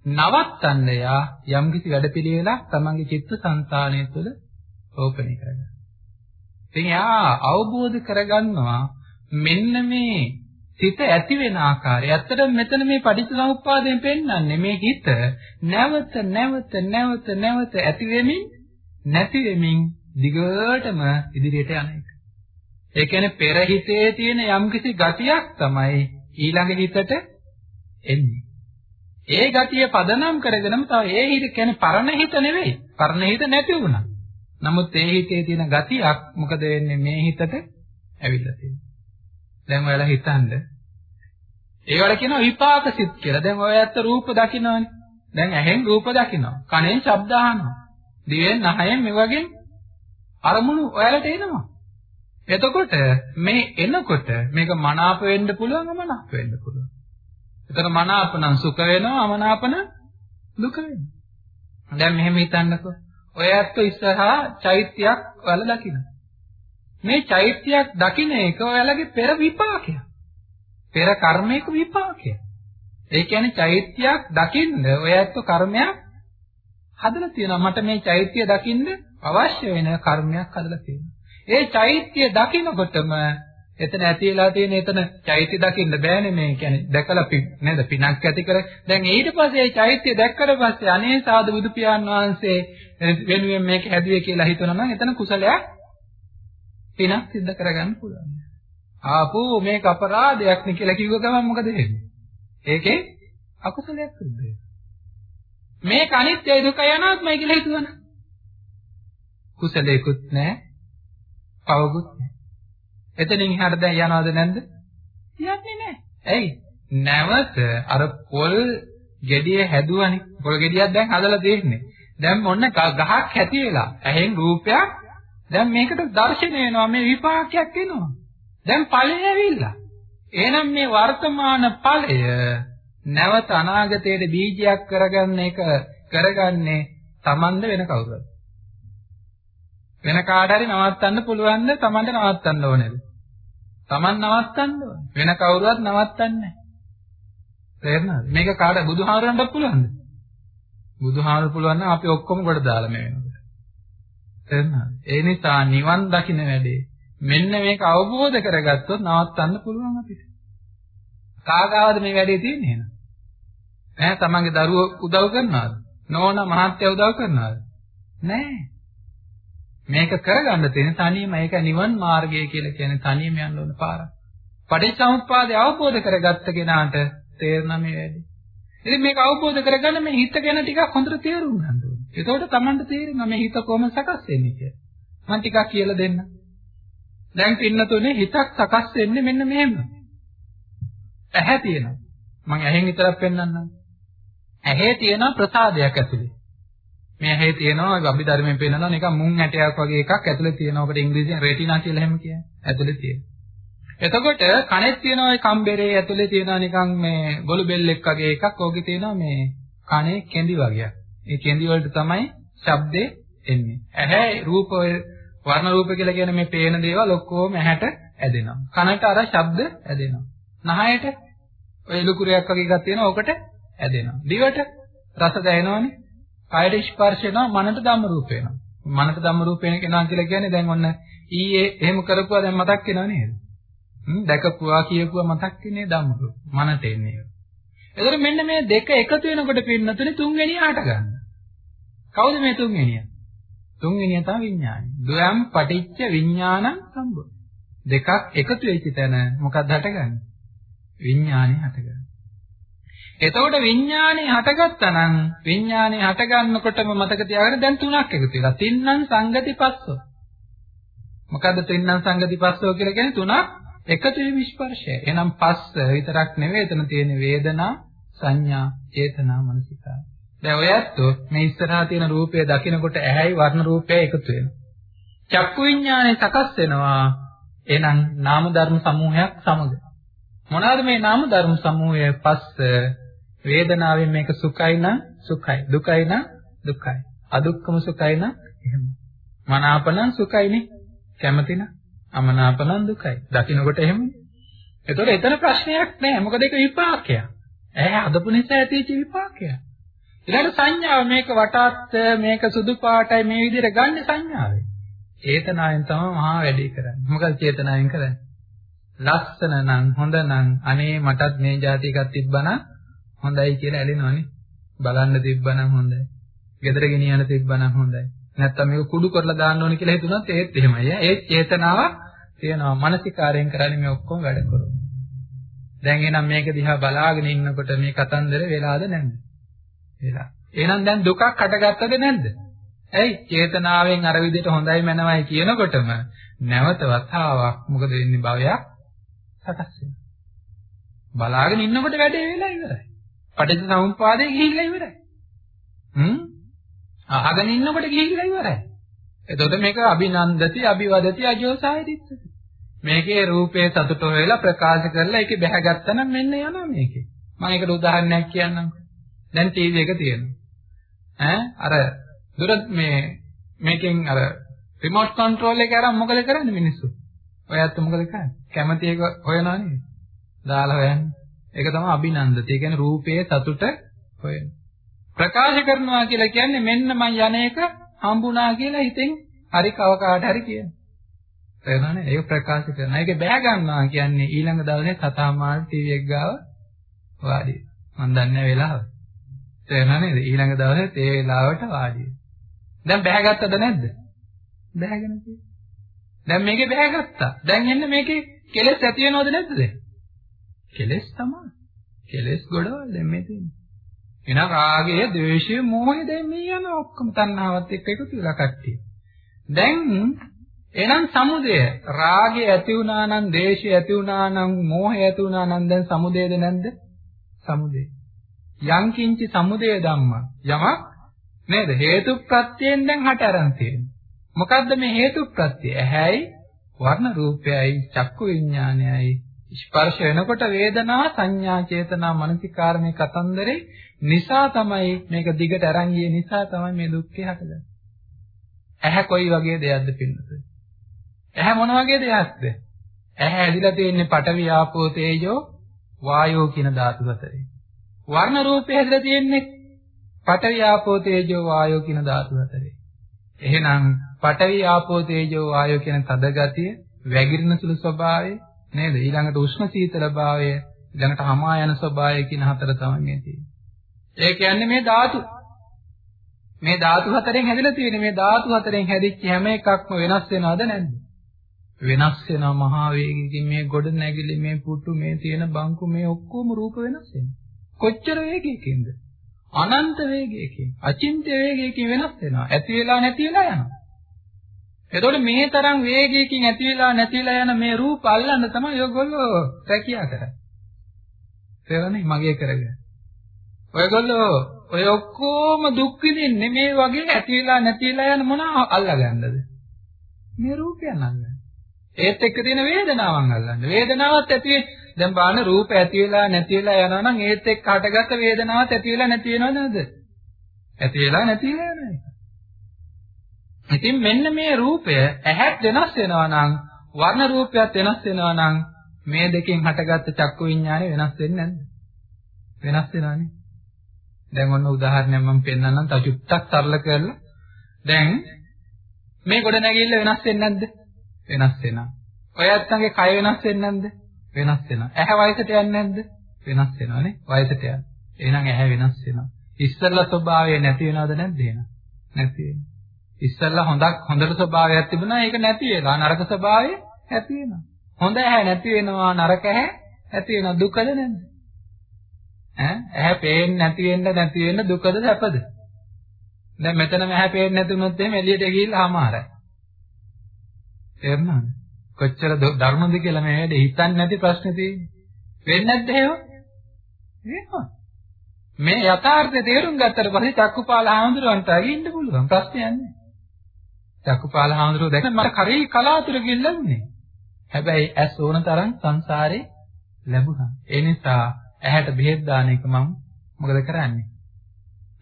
නවත්තන්න යා යම්කිසි වැඩපිළිවෙලක් තමන්ගේ චිත්ත සංතානය තුළ රෝපණය කරගන්න. ඉතින් යා අවබෝධ කරගන්නවා මෙන්න මේ සිත ඇති වෙන ආකාරය. ඇත්තටම මෙතන මේ පටිච්චසමුප්පාදයෙන් පෙන්වන්නේ මේ හිත නැවත නැවත නැවත නැවත ඇති වෙමින් නැති වෙමින් දිගටම ඉදිරියට යන එක. ඒ කියන්නේ පෙර හිතේ තියෙන යම්කිසි ගතියක් තමයි ඊළඟ හිතට එන්නේ. ඒ ගතිය පදනම් කරගෙනම තව ඒ හිත කියන්නේ පරණ හිත නෙවෙයි. පරණ හිත නැති වුණා. නමුත් ඒ හිතේ තියෙන ගතියක් මොකද වෙන්නේ මේ හිතට ඇවිල්ලා තියෙන්නේ. දැන් ඔයාලා හිතන්න. ඒවට කියනවා විපාක සිත් කියලා. දැන් ඔය ඇත්ත රූප දකින්නවනේ. දැන් ඇහෙන් රූප දකින්නවා. කනෙන් ශබ්ද අහනවා. දිවෙන් නහයෙන් මේ වගේ අරමුණු ඔයාලට එනවා. එතකොට මේ එනකොට මේක මනාප වෙන්න පුළුවන් අමනාප වෙන්න පුළුවන්. එතන මනාප නම් සුඛ වෙනවා අමනාප නම් දුක වෙනවා. දැන් මෙහෙම හිතන්නකෝ. ඔය ඇත්ත ඉස්සරහා චෛත්‍යයක් ඔයාලා දකින්න. මේ චෛත්‍යයක් දකින්න එක ඔයාලගේ පෙර විපාකයක්. පෙර කර්මයක විපාකයක්. ඒ කියන්නේ චෛත්‍යයක් දකින්න ඔය ඇත්ත කර්මයක් හදලා තියෙනවා. මට මේ චෛත්‍ය දකින්න අවශ්‍ය වෙන කර්මයක් හදලා තියෙනවා. ඒ චෛත්‍ය දකින්නකොටම එතන ඇති වෙලා තියෙන එතන චෛත්‍ය දකින්න බෑනේ මේ කියන්නේ දැකලා නේද පිනක් ඇති කර දැන් ඊට පස්සේ ඒ චෛත්‍ය දැක්කට පස්සේ අනේ සාදු බුදු පියාණන් වහන්සේ වෙනුවෙන් මේක හැදුවේ කියලා හිතනවා නම් එතන කුසලයක් පිනක් සිද්ධ කරගන්න පුළුවන්. ආපෝ මේක අපරාධයක් නේ කියලා කිව්ව ගමන් මොකද වෙන්නේ? ඒකේ අකුසලයක් සිද්ධ වෙනවා. මේක අනිත්‍යයි දුකයි අනාත්මයි කියලා හිතුවනම් කුසලයකුත් නැහැ පවකුත් නැහැ. එතනින් එහාට දැන් යනවද නැද්ද? යන්නේ නැහැ. ඇයි? නැවත අර පොල් ගෙඩිය හැදුවනේ. පොල් ගෙඩියක් දැන් හදලා තියෙන්නේ. දැන් මොන්න ගහක් ඇති වෙලා ඇහෙන් රූපයක් දැන් මේකට දර්ශනය වෙනවා මේ විපාකයක් එනවා. දැන් ඵලය ඇවිල්ලා. එහෙනම් මේ වර්තමාන ඵලය නැවත අනාගතයේ බීජයක් කරගන්න එක කරගන්නේ Tamand වෙන කවුරුද? වෙන කාට හරි නවත්තන්න පුළුවන්ද? Tamand නවත්තන්න ඕනේද? Taman නවත්තන්න ඕනේ. වෙන කවුරුවත් නවත්තන්නේ නැහැ. තේරෙනවද? මේක කාට බුදුහාරන්ටත් පුළුවන්ද? බුදුහාර පුළුවන් නම් අපි ඔක්කොම කොට දාලා මේ වෙනකොට. තේරෙනවද? ඒ නිසා නිවන් දකින්න වැඩේ මෙන්න මේක අවබෝධ කරගත්තොත් නවත්තන්න පුළුවන් අපිට. කාගාවද මේ වැඩේ තියෙන්නේ එහෙනම්? ඈ තමන්ගේ දරුවෝ උදව් කරනවද? නෝනා මහත්තයා උදව් කරනවද? නැහැ. මේක කරගන්න තියෙන තනියම ඒක නිවන් මාර්ගය කියලා කියන්නේ තනියම යන්න ඕන පාරක්. පටිච්චසමුප්පාදය අවබෝධ කරගත්ත කෙනාට තේරෙන මේ වැඩේ. ඉතින් මේක අවබෝධ කරගන්න මේ හිත ගැන ටිකක් හොඳට තේරුම් ගන්න ඕනේ. එතකොට Tamanට තේරෙනවා මේ හිත කොහොම සකස් වෙන්නේ කියලා. මම ටිකක් කියලා දෙන්න. දැන් පින්නතුනේ හිතක් සකස් වෙන්නේ මෙන්න මෙහෙම. ඇහැ තියෙනවා. මම ඇහෙන් විතරක් පෙන්වන්නම්. ඇහි තියෙන ප්‍රසාදයක් ඇතුලේ. මේ ඇහි තියෙනවා අභිධර්මයෙන් පෙන්නනවා නිකන් මුං ඇටයක් වගේ එකක් ඇතුලේ තියෙනවා. ඔකට ඉංග්‍රීසියෙන් රෙටිනා කියලා එහෙම කියන්නේ. ඇතුලේ තියෙන. එතකොට කනෙත් තියෙනවා ඒ කම්බරේ ඇතුලේ තියෙනවා නිකන් මේ ගොළු බෙල්ලෙක් වගේ එකක්. ඕකේ තියෙනවා මේ කනේ කෙඳි වගේක්. ඒ කෙඳි වලට තමයි ශබ්දේ එන්නේ. ඇහැ රූප වර්ණ රූප කියලා කියන මේ පේන දේවල් ඔක්කොම ඇහැට ඇදෙනවා. කනට අර ශබ්ද ඇදෙනවා. නහයට ඔය ලුකුරයක් වගේ එකක් තියෙනවා. ඕකට ඇදෙනවා. දිවට රස දැනෙනවනේ. කායට ස්පර්ශ වෙනවා. මනට ධම්ම රූප වෙනවා. මනට ධම්ම රූප වෙන කෙනා කියලා කියන්නේ දැන් ඔන්න ඊයේ එහෙම කරපුවා දැන් මතක් වෙනව නේද? හ්ම් දැකපුවා කියපුවා මතක් වෙන්නේ ධම්ම රූප. මනට එන්නේ. එතකොට මෙන්න මේ දෙක එකතු වෙනකොට පින්නතුනේ තුන්වෙනිය හට ගන්නවා. කවුද මේ තුන්වෙනිය? තුන්වෙනිය තමයි විඥානය. ද්වයම් පටිච්ච විඥානං සම්බුත්. දෙකක් එකතු වෙච්ච තැන මොකක්ද හටගන්නේ? විඥානය හටගන්නේ. එතකොට විඥානේ හටගත්තා නම් විඥානේ හටගන්නකොටම මතක තියාගන්න දැන් තුනක් එකතු වෙලා. තින්නම් සංගති පස්සෝ. මොකද්ද තින්නම් සංගති පස්සෝ කියලා කියන්නේ තුනක් එකතු වීම ස්පර්ශය. එහෙනම් පස්ස විතරක් නෙවෙයි එතන තියෙන වේදනා, සංඥා, චේතනා, මනසිකා. දැන් ඔය ඇත්තෝ මේ ඉස්සරහා තියෙන රූපය දකිනකොට ඇහැයි වර්ණ රූපය එකතු වෙනවා. චක්කු විඥානේ සකස් වෙනවා. එහෙනම් නාම ධර්ම සමූහයක් සමග. මොනවාද මේ නාම ධර්ම සමූහය පස්ස වේදනාවෙන් මේක සුඛයි නම් සුඛයි. දුකයි නම් දුකයි. අදුක්කම සුඛයි නම් එහෙම මනාපනම් සුඛයිනේ කැමති නම් අමනාපනම් දුකයි. දකින්නකොට එහෙමනේ. එතකොට එතන ප්‍රශ්නයක් නැහැ. මොකද ඒක විපාකයක්. ඇහැ හදපු නිසා ඇතිවෙච්ච විපාකයක්. ඊළඟ සංඥාව මේක වටාත් මේක සුදු පාටයි මේ විදිහට ගන්න සංඥාවේ. චේතනාවෙන් තමයි මහා වැඩේ කරන්නේ. මොකද චේතනාවෙන් කරන්නේ? ලස්සන නම් හොඳ නම් අනේ මටත් මේ જાති එකක් තිබ්බනම් හොඳයි කියලා ඇලෙනවනේ. බලන්න තිබ්බනම් හොඳයි. ගෙදර ගෙනියන්න තිබ්බනම් හොඳයි. නැත්තම් මේක කුඩු කරලා දාන්න ඕනේ කියලා හිතුණත් ඒත් එහෙමයි. ඒ චේතනාව තියෙනවා. මානසිකාරයෙන් කරන්නේ මේ ඔක්කොම වැඩ කරනවා. දැන් එනම් මේක දිහා බලාගෙන ඉන්නකොට මේ කතන්දර වෙලාද නැද්ද? වෙලා. එහෙනම් දැන් දුකක් හටගත්තද නැද්ද? ඇයි? චේතනාවෙන් අර විදිහට හොඳයි මනවයි කියනකොටම නැවත වතාවක් මොකද වෙන්නේ භවයක් සකස් වෙනවා. බලාගෙන ඉන්නකොට වැඩේ වෙලා ඉවරයි. පටිච්ච සමුප්පාදේ ගිහිල්ලා ඉවරයි. හ්ම්? අහගෙන ඉන්නකොට ගිහිල්ලා ඉවරයි. එතකොට මේක අභිනන්දති, අභිවදති, අජෝසායතිත්ති. මේකේ රූපේ සතුට වෙලා ප්‍රකාශ කරලා ඒකේ බැහැගත්තා නම් මෙන්න යනවා මේකේ. මම ඒකට උදාහරණයක් කියන්නම්. දැන් ටීවී එක තියෙනවා. ඈ අර දුර මේ මේකෙන් අර රිමෝට් කන්ට්‍රෝල් එක අරන් මොකද කරන්නේ මිනිස්සු? ඔයත් මොකද කරන්නේ? කැමති එක හොයනවා නේද? දාලා හොයන්නේ. ඒක තමයි අභිනන්දති. ඒ කියන්නේ රූපයේ සතුට හොයන. ප්‍රකාශ කරනවා කියලා කියන්නේ මෙන්න මං යන එක හම්බුණා කියලා හිතෙන් හරි කව කාට හරි කියනවා. තේරෙනවනේ? ඒක ප්‍රකාශ කරනවා. ඒක බෑ ගන්නවා කියන්නේ ඊළඟ දවසේ කතාමාල් ටීවී එක ගාව වාඩි. මන් දන්නේ වෙලාව. තේරෙනව නේද? ඊළඟ දවසේ ඒ වෙලාවට වාඩි. දැන් බෑගත්තද නැද්ද? බෑගෙන තියෙනවා. දැන් මේකේ බෑගත්තා. දැන් එන්න මේකේ කෙලෙස් ඇති වෙනවද නැද්ද? කෙලෙස් තමයි. කෙලෙස් ගොඩවල් දැන් මේ තියෙන්නේ. එහෙනම් රාගය, ද්වේෂය, මෝහය දැන් මේ යන ඔක්කොම තණ්හාවත් එක්ක එකතු වෙලා කට්ටිය. දැන් එහෙනම් සමුදය රාගය ඇති වුණා නම්, ද්වේෂය ඇති වුණා නම්, මෝහය ඇති වුණා නම් දැන් සමුදයද නැද්ද? සමුදය. යං කිංචි සමුදය ධම්ම යමක් නේද? හේතුප්‍රත්‍යයෙන් දැන් හට අරන් තියෙනවා. මොකද්ද මේ හේතුප්‍රත්‍ය? ඇහැයි, වර්ණ රූපයයි, චක්කු විඥානයයි ස්පර්ශ වෙනකොට වේදනා සංඥා චේතනා මනසිකාරමේ කතන්දරේ නිසා තමයි මේක දිගට අරන් ගියේ නිසා තමයි මේ දුක්ඛය හටගන්නේ. ඇහැ කොයි වගේ දෙයක්ද පින්නතුනේ? ඇහැ මොන වගේ දෙයක්ද? ඇහැ ඇදිලා තියෙන්නේ පඨවි ආපෝ තේජෝ වායෝ කියන ධාතු හතරේ. වර්ණ රූපේ ඇදිලා තියෙන්නේ පඨවි ආපෝ තේජෝ වායෝ කියන ධාතු හතරේ. එහෙනම් පඨවි ආපෝ තේජෝ වායෝ කියන තද ගතිය, වැగిරෙන සුළු ස්වභාවය නේද? ඊළඟට උෂ්ණ සීතල භාවය, ඊළඟට හමා යන ස්වභාවය කියන හතර තමයි මේ තියෙන්නේ. ඒ කියන්නේ මේ ධාතු මේ ධාතු හතරෙන් හැදිලා තියෙන මේ ධාතු හතරෙන් හැදිච්ච හැම එකක්ම වෙනස් වෙනවද නැද්ද? වෙනස් වෙනවා මහා වේගයකින් මේ ගොඩ නැගිලි මේ පුටු මේ තියෙන බංකු මේ ඔක්කොම රූප වෙනස් වෙනවා. කොච්චර වේගයකින්ද? අනන්ත වේගයකින් අචින්ත්‍ය වේගයකින් වෙනස් වෙනවා. ඇති වෙලා නැති වෙලා යනවා. එතකොට මේ තරම් වේගයකින් ඇති වෙලා නැති වෙලා යන මේ රූප අල්ලන්න තමයි ඔයගොල්ලෝ රැකියා කරන්නේ. තේරෙන්නේ මගේ කරගෙන. ඔයගොල්ලෝ ඔය ඔක්කොම දුක් විඳින්නේ මේ වගේ ඇති වෙලා නැති වෙලා යන මොන අල්ලගන්නද? මේ රූපයන් අල්ලන්න. ඒත් එක්ක තියෙන වේදනාවන් අල්ලන්න. වේදනාවත් ඇති වෙ දැන් බලන්න රූප ඇති වෙලා නැති වෙලා යනවා නම් ඒත් එක්ක හටගත්ත වේදනාවත් ඇති වෙලා නැති වෙනවද නැද්ද? ඇති වෙලා නැති වෙලා යනවා. ඉතින් මෙන්න මේ රූපය ඇහත් වෙනස් වෙනවා නම් වර්ණ රූපයත් වෙනස් වෙනවා නම් මේ දෙකෙන් හටගත්ත චක්කු විඤ්ඤාණය වෙනස් වෙන්නේ නැද්ද? වෙනස් වෙනවානේ. දැන් ඔන්න උදාහරණයක් මම පෙන්නන්නම් තව චුට්ටක් සරල කරලා. දැන් මේ ගොඩ නැගිල්ල වෙනස් වෙන්නේ නැද්ද? වෙනස් වෙනවා. ඔය ඇත්තන්ගේ කය වෙනස් වෙන්නේ නැද්ද? වෙනස් වෙනවා. ඇහැ වයසට යන්නේ නැද්ද? වෙනස් වෙනවානේ. වයසට යන. එහෙනම් ඇහැ වෙනස් වෙනවා. ඉස්සල්ලා ස්වභාවය නැති වෙනවද නැද්ද එහෙනම්? නැති වෙනවා. ඉස්සල්ලා හොඳක් හොඳට ස්වභාවයක් තිබුණා ඒක නැති වෙලා නරක ස්වභාවය ඇති වෙනවා. හොඳ ඇහැ නැති වෙනවා නරක ඇහැ ඇති වෙනවා දුකද නැද්ද? ඈ ඇහැ පේන්නේ නැති වෙන්න නැති වෙන්න දුකද සැපද? දැන් මෙතනම ඇහැ පේන්නේ නැති වුණොත් එහෙම එළියට ගිහිල්ලා අමාරයි. තේරුණාද? කොච්චර ධර්මද කියලා මේ වැඩේ හිතන්නේ නැති ප්‍රශ්නේ තියෙන්නේ. වෙන්නේ නැද්ද එහෙම? වෙනවා. මේ යථාර්ථය තේරුම් ගත්තට පස්සේ චක්කුපාල හාමුදුරුවන්ට අගින්න පුළුවන් ප්‍රශ්නයක් නැහැ. චක්කුපාල හාමුදුරුවෝ දැක්ක මට කරේ කලාතුරකින් ලැබුණේ. හැබැයි ඇස් ඕන තරම් සංසාරේ ලැබුණා. ඒ නිසා ඇහැට බෙහෙත් දාන එක මම මොකද කරන්නේ?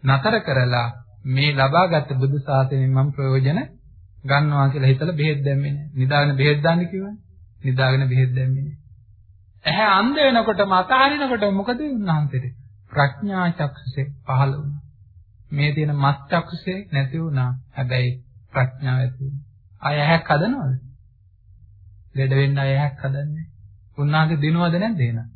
නතර කරලා මේ ලබාගත් බුදු සාසනයෙන් මම ප්‍රයෝජන ගන්නවා කියලා හිතලා බෙහෙත් දැම්මේ නැහැ. නිදාගෙන බෙහෙත් දාන්න කිව්වනේ. නිදාගෙන බෙහෙත් දැම්මේ නැහැ. ඇහැ අන්ධ වෙනකොටම අතහරිනකොට මොකද උන්වහන්සේට? ප්‍රඥා චක්ෂුසේ පහළ වුණා. මේ තියෙන මස් චක්ෂුසේ නැති වුණා. හැබැයි ප්‍රඥාව ඇති වුණා. ආය ඇහැක් හදනවද? ලෙඩ වෙන්න අය ඇහැක් හදන්නේ. උන්වහන්සේ දිනුවද නැද්ද එහෙනම්?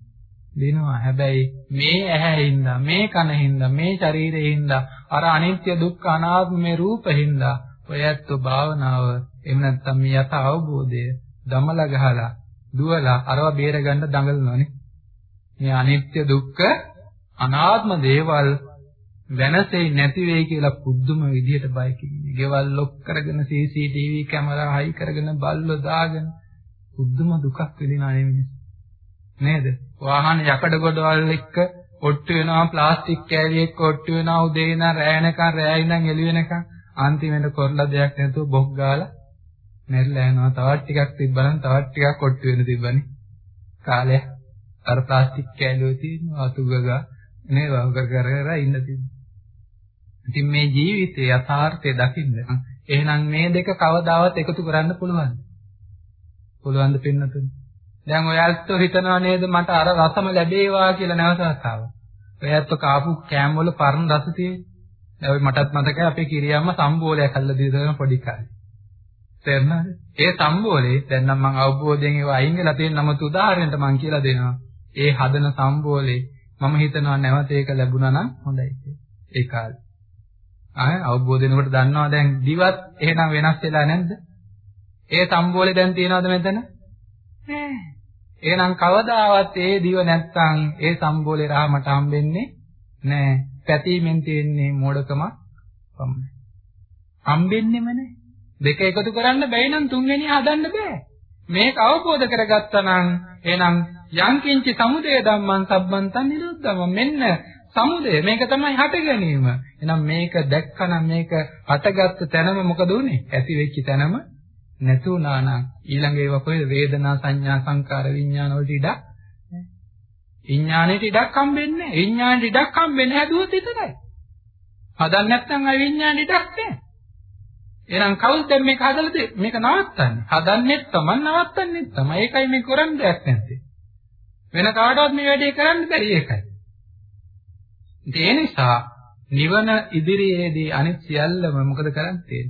දිනුවා. හැබැයි මේ ඇහැින්ද මේ කනින්ද මේ ශරීරයෙන්ද අර අනිත්‍ය දුක්ඛ අනාත්ම මේ රූපෙන්ද ඔය ඇත්ත භාවනාව එහෙම නැත්නම් මේ යත අවබෝධය දමලා ගහලා දුවලා අරව බේර ගන්න දඟලනවානේ. මේ අනිත්‍ය දුක්ඛ අනාත්ම දේවල් වෙනසෙයි නැති වෙයි කියලා පුදුම විදියට බය කින්නේ. ගෙවල් ලොක් කරගෙන CCTV කැමරා හයි කරගෙන බල්ලෝ දාගෙන පුදුම දුකක් විඳිනා නෙමෙයි. නේද? වාහන යකඩ ගොඩවල් එක්ක ඔට්ටු වෙනවා ප්ලාස්ටික් කෑලි එක්ක ඔට්ටු වෙනවා උදේ ඉඳන් රෑ වෙනකන් රෑ ඉඳන් එළි වෙනකන් අන්තිමට කරලා දෙයක් නැතුව බොක් ගාලා මැරිලා යනවා. තවත් ටිකක් තිබ්බනම් තවත් ටිකක් ඔට්ටු වෙන තිබ්බනේ. කාලය අර ප්ලාස්ටික් කෑලි තියෙනවා අතුගගා නේද? කර කර කර ඉන්න තිබ්බා. ඉතින් මේ ජීවිතයේ යථාර්ථය දකින්න එහෙනම් මේ දෙක කවදාවත් එකතු කරන්න පුළුවන්ද? පුළුවන්ද පින්නතුනි? දැන් ඔයාලට හිතනවා නේද මට අර රසම ලැබේවා කියලා නැවතත් ආවා. ඔයාලට කාපු කෑම වල පරණ රස තියෙන්නේ. දැන් ඔය මටත් මතකයි අපේ කිරියම්ම සම්බෝලයක් අල්ල දීලා පොඩි කාලේ. තේරුණාද? ඒ සම්බෝලේ දැන් නම් මම අවබෝධයෙන් ඒව අයින් වෙලා තියෙන නමුත් උදාහරණයක් මම කියලා දෙනවා. ඒ හදන සම්බෝලේ මම හිතනවා නැවත ඒක ලැබුණා නම් හොඳයි කියලා. ඒ කාලේ. ආය අවබෝධ වෙනකොට දන්නවා දැන් දිවත් එහෙනම් වෙනස් වෙලා නැද්ද? ඒ සම්බෝලේ දැන් තියනවද මෙතන? නෑ. එහෙනම් කවදාවත් ඒ දිව නැත්තම් ඒ සම්බෝලේ රහ මට හම්බෙන්නේ නෑ. පැතීමෙන් තියෙන්නේ මෝඩකම පමණයි. හම්බෙන්නෙම නෑ. දෙක එකතු කරන්න බැයි නම් තුන්වෙනි හදන්න බෑ. මේක අවබෝධ කරගත්තා නම් එහෙනම් යංකින්චි සමුදය ධම්මං සබ්බන්තං නිරුද්ධම මෙන්න සමුදය මේක තමයි හට ගැනීම. එහෙනම් මේක දැක්කනම් මේක හටගත්ත තැනම මොකද උනේ? ඇති වෙච්ච තැනම නැතු වුණා නම් ඊළඟ ඒවා කොහෙද වේදනා සංඥා සංකාර විඥාන වලට ඉඩක් විඥානෙට ඉඩක් හම්බෙන්නේ නැහැ. විඥානෙට ඉඩක් හම්බෙන්නේ හැදුවොත් විතරයි. හදන්න නැත්නම් අය විඥානෙට ඉඩක් නැහැ. එහෙනම් කවුද දැන් මේක හදලා මේක නවත්තන්නේ? හදන්නෙත් තමන් නවත්තන්නෙත් තමයි. ඒකයි මේ කරන්න දෙයක් නැත්තේ. වෙන කාටවත් මේ වැඩේ කරන්න බැරි ඒකයි. ඒ නිසා නිවන ඉදිරියේදී අනිත් සියල්ලම මොකද කරන්නේ?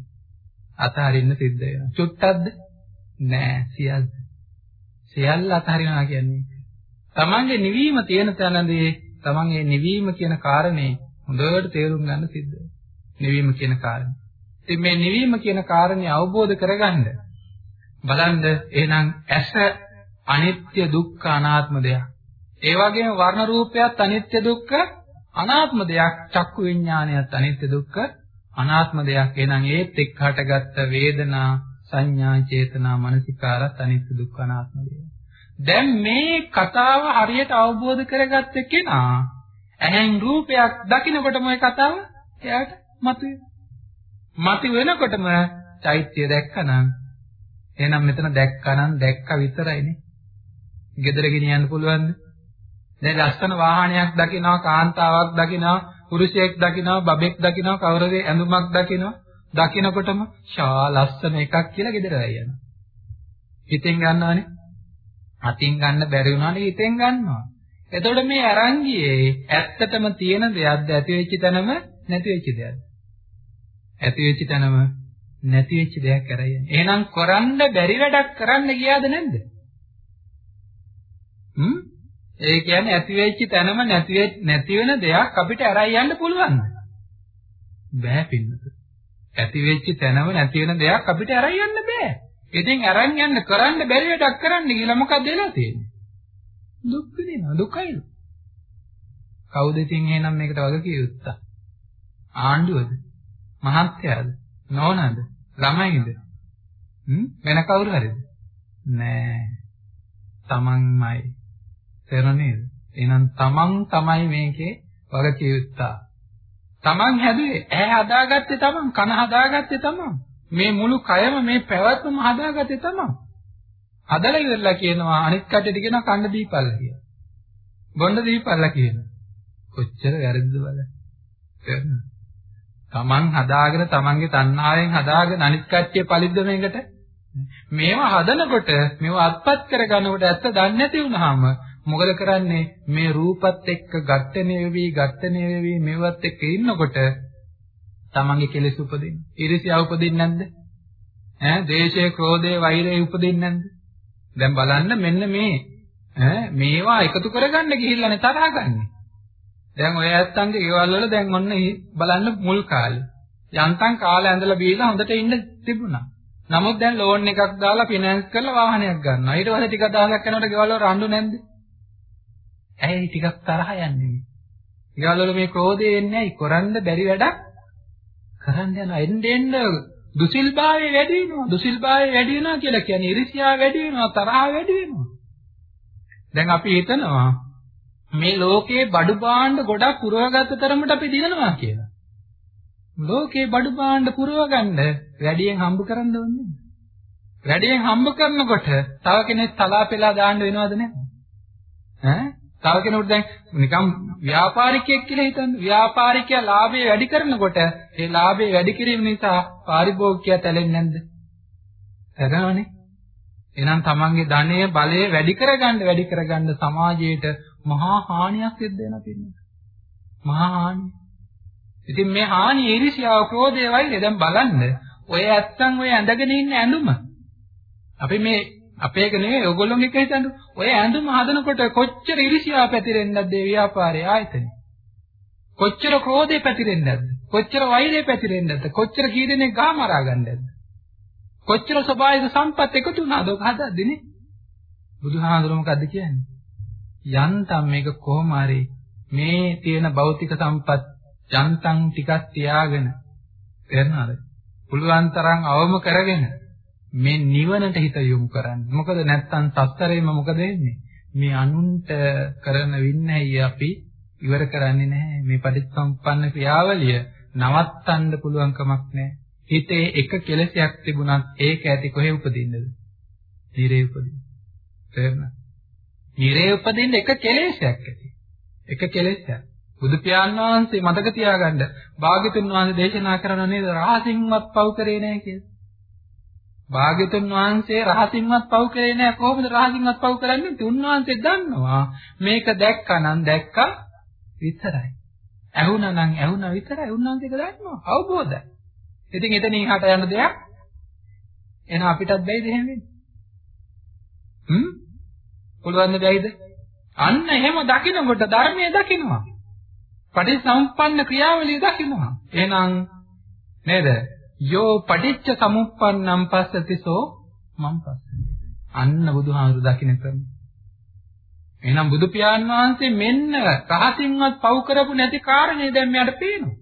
අතහරින්න සිද්ධ වෙනවා. චුට්ටක්ද? නෑ සියල්ල. සියල්ල අතහරිනවා කියන්නේ. තමන්ගේ නිවීම තියෙන තැනදී තමන් ඒ නිවීම කියන කාරණේ හොඳට තේරුම් ගන්න සිද්ධ වෙනවා. නිවීම කියන කාරණේ. ඉතින් මේ නිවීම කියන කාරණේ අවබෝධ කරගන්න බලන්න එහෙනම් ඇස අනිත්‍ය දුක්ඛ අනාත්ම දෙයක්. ඒ වගේම වර්ණ රූපයත් අනිත්‍ය දුක්ඛ අනාත්ම දෙයක්. චක්කු විඥානයත් අනිත්‍ය දුක්ඛ අනාත්ම දෙයක්. එහෙනම් ඒත් එක්ක හටගත්ත වේදනා සංඥා චේතනා මනසිකාරත් අනිත්‍ය දුක්ඛ අනාත්ම දෙයක්. දැන් මේ කතාව හරියට අවබෝධ කරගත්ත කෙනා ඇහෙන් රූපයක් දකිනකොටම ඒ කතාව එයාට මතුවේ. මතු වෙනකොටම චෛත්‍ය දැක්කනම් එහෙනම් මෙතන දැක්කනම් දැක්ක විතරයිනේ. ගෙදර ගෙනියන්න පුළුවන්ද? දැන් ලස්සන වාහනයක් දකිනවා, කාන්තාවක් දකිනවා, පුරුෂයෙක් දකිනවා, බබෙක් දකිනවා, කවුරුගේ ඇඳුමක් දකිනවා. දකිනකොටම ෂා ලස්සන එකක් කියලා ගෙදර යනවා. හිතෙන් ගන්නවනේ. අතින් ගන්න බැරි වුණානේ හිතෙන් ගන්නවා. එතකොට මේ අරංගියේ ඇත්තටම තියෙන දෙයක්ද ඇති වෙච්ච තැනම නැති වෙච්ච දෙයක්ද? ඇති වෙච්ච තැනම නැති වෙච්ච දෙයක් කරගෙන. එහෙනම් කරන්න බැරි වැඩක් කරන්න ගියාද නැද්ද? හ්ම්? ඒ කියන්නේ ඇති වෙච්ච තැනම නැති නැති වෙන දෙයක් අපිට අරයි යන්න පුළුවන්ද? බෑ පින්නත. ඇති වෙච්ච තැනම නැති වෙන දෙයක් අපිට අරයි යන්න බෑ. ඉතින් අරන් යන්න කරන්න බැරි වැඩක් කරන්න කියලා මොකක්ද වෙලා තියෙන්නේ? දුක් විඳිනවා දුකයි. කවුද ඉතින් එහෙනම් මේකට වග කිය යුත්තා? ආණ්ඩුවද? මහත්යද? නෝනද? ළමයිද? හ්ම් වෙන කවුරු හරිද? නෑ. තමන්මයි. තේරෙනේද? එහෙනම් තමන් තමයි මේකේ වගකිය යුත්තා. තමන් හැදුවේ ඇහැ හදාගත්තේ තමන්, කන හදාගත්තේ තමන්. මේ මුළු කයම මේ පැවැත්මම හදාගත්තේ තමන්. හදලා ඉවරලා කියනවා අනිත් කටට කියනවා කන්න දීපල්ලා කියලා. බොන්න දීපල්ලා කියනවා. කොච්චර වැරදිද බලන්න. තේරෙනවද? තමන් හදාගෙන තමන්ගේ තණ්හාවෙන් හදාගෙන අනිත් කට්ටිය පරිද්ද මේකට මේවා හදනකොට මේවා අත්පත් කරගන්නකොට ඇත්ත දන්නේ නැති වුනහම මොකද කරන්නේ මේ රූපත් එක්ක ඝට්ටණය වෙවි ඝට්ටණය වෙවි මේවත් එක්ක ඉන්නකොට තමන්ගේ කෙලෙස් උපදින්න. ඊර්ෂ්‍යාව උපදින්නේ නැද්ද? ඈ ද්වේෂය, ක්‍රෝධය, වෛරය උපදින්නේ නැද්ද? දැන් බලන්න මෙන්න මේ ඈ මේවා එකතු කරගන්න ගිහිල්ලානේ තරහ ගන්නෙ. දැන් ඔය ඇත්තන්ගේ ගෙවල් වල දැන් ඔන්න බලන්න මුල් කාලේ. යන්තම් කාලේ ඇඳලා බීලා හොඳට ඉන්න තිබුණා. නමුත් දැන් ලෝන් එකක් දාලා ෆිනෑන්ස් කරලා වාහනයක් ගන්නවා. ඊට පස්සේ ටික දහසක් යනකොට ගෙවල් වල රණ්ඩු නැන්ද? ඇයි ටිකක් තරහ යන්නේ? ගෙවල් වල මේ ක්‍රෝධය එන්නේ නැයි කරන්න බැරි වැඩක් කරන්න යන එන්න එන්න දුසිල්භාවය වැඩි වෙනවා. දුසිල්භාවය වැඩි වෙනවා කියලා කියන්නේ ඉරිසියාව වැඩි වෙනවා, තරහ වැඩි වෙනවා. දැන් අපි හිතනවා මේ ලෝකේ බඩු භාණ්ඩ ගොඩක් පුරවගත්ත තරමට අපි දිනනවා කියලා. ලෝකේ බඩු භාණ්ඩ පුරව ගන්න වැඩියෙන් හම්බ කරන්න ඕනේ. වැඩියෙන් හම්බ කරනකොට තව කෙනෙක් තලාපෙලා දාන්න වෙනවද නැද්ද? ඈ තව කෙනෙකුට දැන් නිකම් ව්‍යාපාරිකයෙක් කියලා හිතන්න. ව්‍යාපාරිකයා ලාභය වැඩි කරනකොට ඒ ලාභය වැඩි කිරීම නිසා පාරිභෝගිකයා තැලෙන්නේ නැද්ද? තැරෙනවනේ. එහෙනම් තමන්ගේ ධනය බලය වැඩි කරගන්න වැඩි කරගන්න සමාජයට මහා හානියක් සිද්ධ වෙනවා පින්නේ. මහා හානිය. ඉතින් මේ හානිය ඊර්ෂ්‍යාව ක්‍රෝධය වයිනේ දැන් බලන්න. ඔය ඇත්තන් ඔය ඇඳගෙන ඉන්න ඇඳුම. අපි මේ අපේක නෙවෙයි ඔයගොල්ලෝගේ එක හිතන්න. ඔය ඇඳුම හදනකොට කොච්චර ඊර්ෂ්‍යාව පැතිරෙන්නේ නැද්ද ඒ ව්‍යාපාරයේ ආයතනේ. කොච්චර ක්‍රෝධය පැතිරෙන්නේ නැද්ද? කොච්චර වෛරය පැතිරෙන්නේ නැද්ද? කොච්චර කී දෙනෙක් ගහ මරා ගන්නද? කොච්චර ස්වභාවික සම්පත් එකතු වුණාද ඔක හදද්දිනේ? බුදුහාඳුර මොකද්ද කියන්නේ? යන්තම් මේක කොහොම හරි මේ තියෙන භෞතික සම්පත් යන්තම් ටිකක් තියාගෙන කරනවාද? පුළුවන් තරම් අවම කරගෙන මේ නිවනට හිත යොමු කරන්න. මොකද නැත්තම් සත්තරේම මොකද වෙන්නේ? මේ අනුන්ට කරන වින්නැයි අපි ඉවර කරන්නේ නැහැ. මේ පටිච්චසමුප්පන්න ක්‍රියාවලිය නවත්තන්න පුළුවන් කමක් නැහැ. හිතේ එක කෙලෙසයක් තිබුණත් ඒක ඇති කොහේ උපදින්නද? නිරේ උපදින්න. තේරෙනවද? නිරේ උපදින්න එක කෙලෙසයක් ඇති. එක කෙලෙසයක්. බුදු පියාණන් වහන්සේ මතක තියාගන්න භාග්‍යතුන් වහන්සේ දේශනා කරන නේද රහසින්වත් පව් කරේ නැහැ කියලා. භාග්‍යතුන් වහන්සේ රහසින්වත් පව් කරේ නැහැ කොහොමද රහසින්වත් පව් කරන්නේ? උන්වහන්සේ දන්නවා මේක දැක්කනම් දැක්කා විතරයි. ඇහුණා නම් ඇහුණා විතරයි. උන්වහන්සේක දන්නවා අවබෝධයි. ඉතින් එතනින් එහාට යන දෙයක් එන අපිටත් බැයිද එහෙම වෙන්නේ? හ්ම්? පුළුවන් බැයිද? අන්න එහෙම දකිනකොට ධර්මයේ දකින්නවා. පටිච්චසමුප්පන්න ක්‍රියාවලිය දකින්නවා. එහෙනම් නේද? යෝ පටිච්ච සමුප්පන්නම් පස්සතිසෝ මම් පස්සති. අන්න බුදුහාමුදුරු දකින්න ක්‍රම. එහෙනම් බුදු පියාණන් වහන්සේ මෙන්න රහසින්වත් පව් කරපු නැති කාරණේ දැන් මෙයාට පේනවා.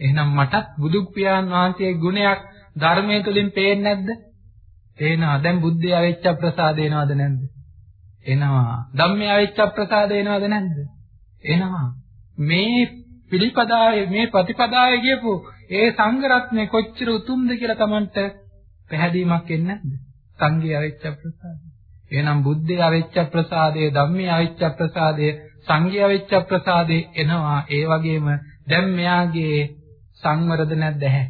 එහෙනම් මටත් බුදු පියාණන් වහන්සේගේ ගුණයක් ධර්මයේ තුලින් පේන්නේ නැද්ද? පේනවා. දැන් බුද්ධය අවෙච්ච ප්‍රසාද එනවද නැද්ද? එනවා. ධම්මය අවෙච්ච ප්‍රසාද එනවද නැද්ද? එනවා. මේ පිළිපදාවේ මේ ප්‍රතිපදාවේ කියපු ඒ සංඝ රත්නේ කොච්චර උතුම්ද කියලා Tamanට පැහැදීමක් එන්නේ නැද්ද? සංඝය අවෙච්ච ප්‍රසාද. එහෙනම් බුද්ධය අවෙච්ච ප්‍රසාදය, ධම්මය අවෙච්ච ප්‍රසාදය, සංඝය අවෙච්ච ප්‍රසාදය එනවා. ඒ වගේම දැන් මෙයාගේ සංවරද නැද්ද ඇහැ?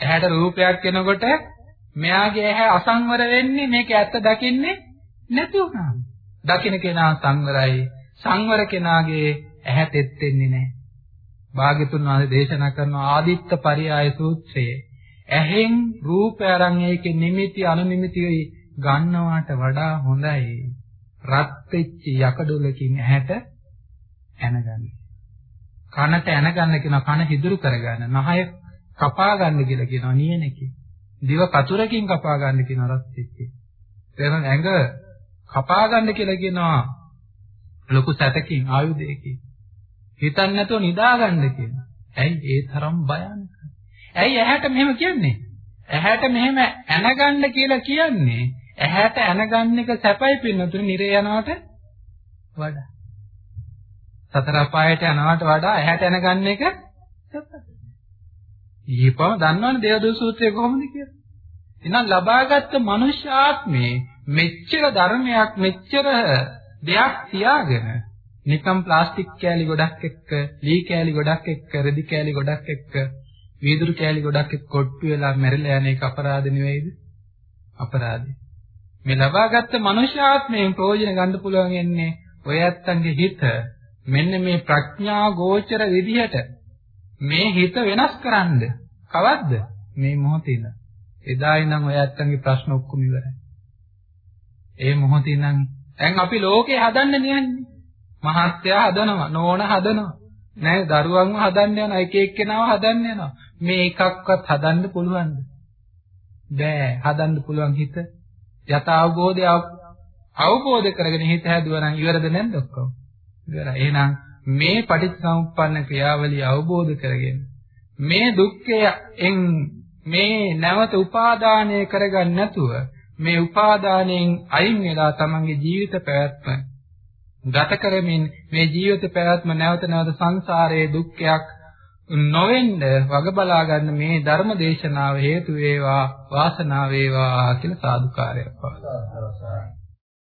ඇහැට රූපයක් එනකොට මෙයාගේ ඇහැ අසංවර වෙන්නේ මේක ඇත්ත දකින්නේ නැති වුණාම. දකින්න කෙනා සංවරයි. සංවර කෙනාගේ ඇහැ තෙත් වෙන්නේ නැහැ. භාග්‍යතුන් වහන්සේ දේශනා කරන ආදිත්ත පරියාය සූත්‍රයේ ඇහෙන් රූපය අරන් ඒකේ නිමිති අනුනිමිති ගන්නවාට වඩා හොඳයි රත් වෙච්ච යකඩොලකින් ඇහැට ඇනගන්න. කනට ඇන ගන්න කියනවා කන හිදුරු කරගන්න. නහය කපා ගන්න කියලා කියනවා නියනකේ. දිව කතුරකින් කපා ගන්න කියනවා රත් එක්කේ. එහෙනම් ඇඟ කපා ගන්න කියලා කියනවා ලොකු සැතකින් ආයුධයකින්. හිතන්නේ නැතුව නිදා ගන්න කියනවා. ඇයි ඒ තරම් භයානකයි? ඇයි ඇහැට මෙහෙම කියන්නේ? ඇහැට මෙහෙම ඇනගන්න කියලා කියන්නේ ඇහැට ඇනගන්න එක සැපයි පින්නතුනේ නිරේ යනවට වඩා. සතර අපායට යනවට වඩා ඇහැට යනගන්න එක ඊපම දන්නවනේ දේවදූත සූත්‍රය කොහොමද කියලා. එහෙනම් ලබාගත් මනුෂ්‍ය ආත්මේ මෙච්චර ධර්මයක් මෙච්චර දෙයක් තියාගෙන නිකම් ප්ලාස්ටික් කෑලි ගොඩක් එක්ක, ලී කෑලි ගොඩක් එක්ක, රෙදි කෑලි ගොඩක් එක්ක, වීදුරු කෑලි ගොඩක් එක්ක කොට්ටු වෙලා මැරිලා යන එක අපරාධ නෙවෙයිද? අපරාධයි. මේ ලබාගත් මනුෂ්‍ය ආත්මයෙන් ප්‍රයෝජන ගන්න පුළුවන් එන්නේ ඔය ඇත්තන්ගේ හිත මෙන්න මේ ප්‍රඥා ගෝචර විදිහට මේ හිත වෙනස් කරන්න කවද්ද මේ මොහොතේද එදා ඉඳන් ඔය ඇත්තන්ගේ ප්‍රශ්න ඔක්කොම ඉවරයි ඒ මොහොතින් නම් දැන් අපි ලෝකේ හදන්න නියන්නේ. මහත්යා හදනවා, නෝන හදනවා. නෑ දරුවන්ව හදන්න යනවා, එක එක්කෙනාව හදන්න යනවා. මේ එකක්වත් හදන්න පුළුවන්ද? බෑ. හදන්න පුළුවන් හිත යථා අවබෝධය අවබෝධ කරගෙන හිත හැදුවා නම් ඉවරද නැද්ද ඔක්කොම? ඉවරයි. එහෙනම් මේ පටිච්චසමුප්පන්න ක්‍රියාවලිය අවබෝධ කරගෙන මේ දුක්ඛයෙන් මේ නැවත උපාදානය කරගන්න නැතුව මේ උපාදානයෙන් අයින් වෙලා තමන්ගේ ජීවිත පැවැත්ම ගත කරමින් මේ ජීවිත පැවැත්ම නැවත නැවත සංසාරයේ දුක්ඛයක් නොවෙන්න වග බලා ගන්න මේ ධර්ම දේශනාව හේතු වේවා වාසනාව වේවා කියලා සාදුකාරයක් පවතුනා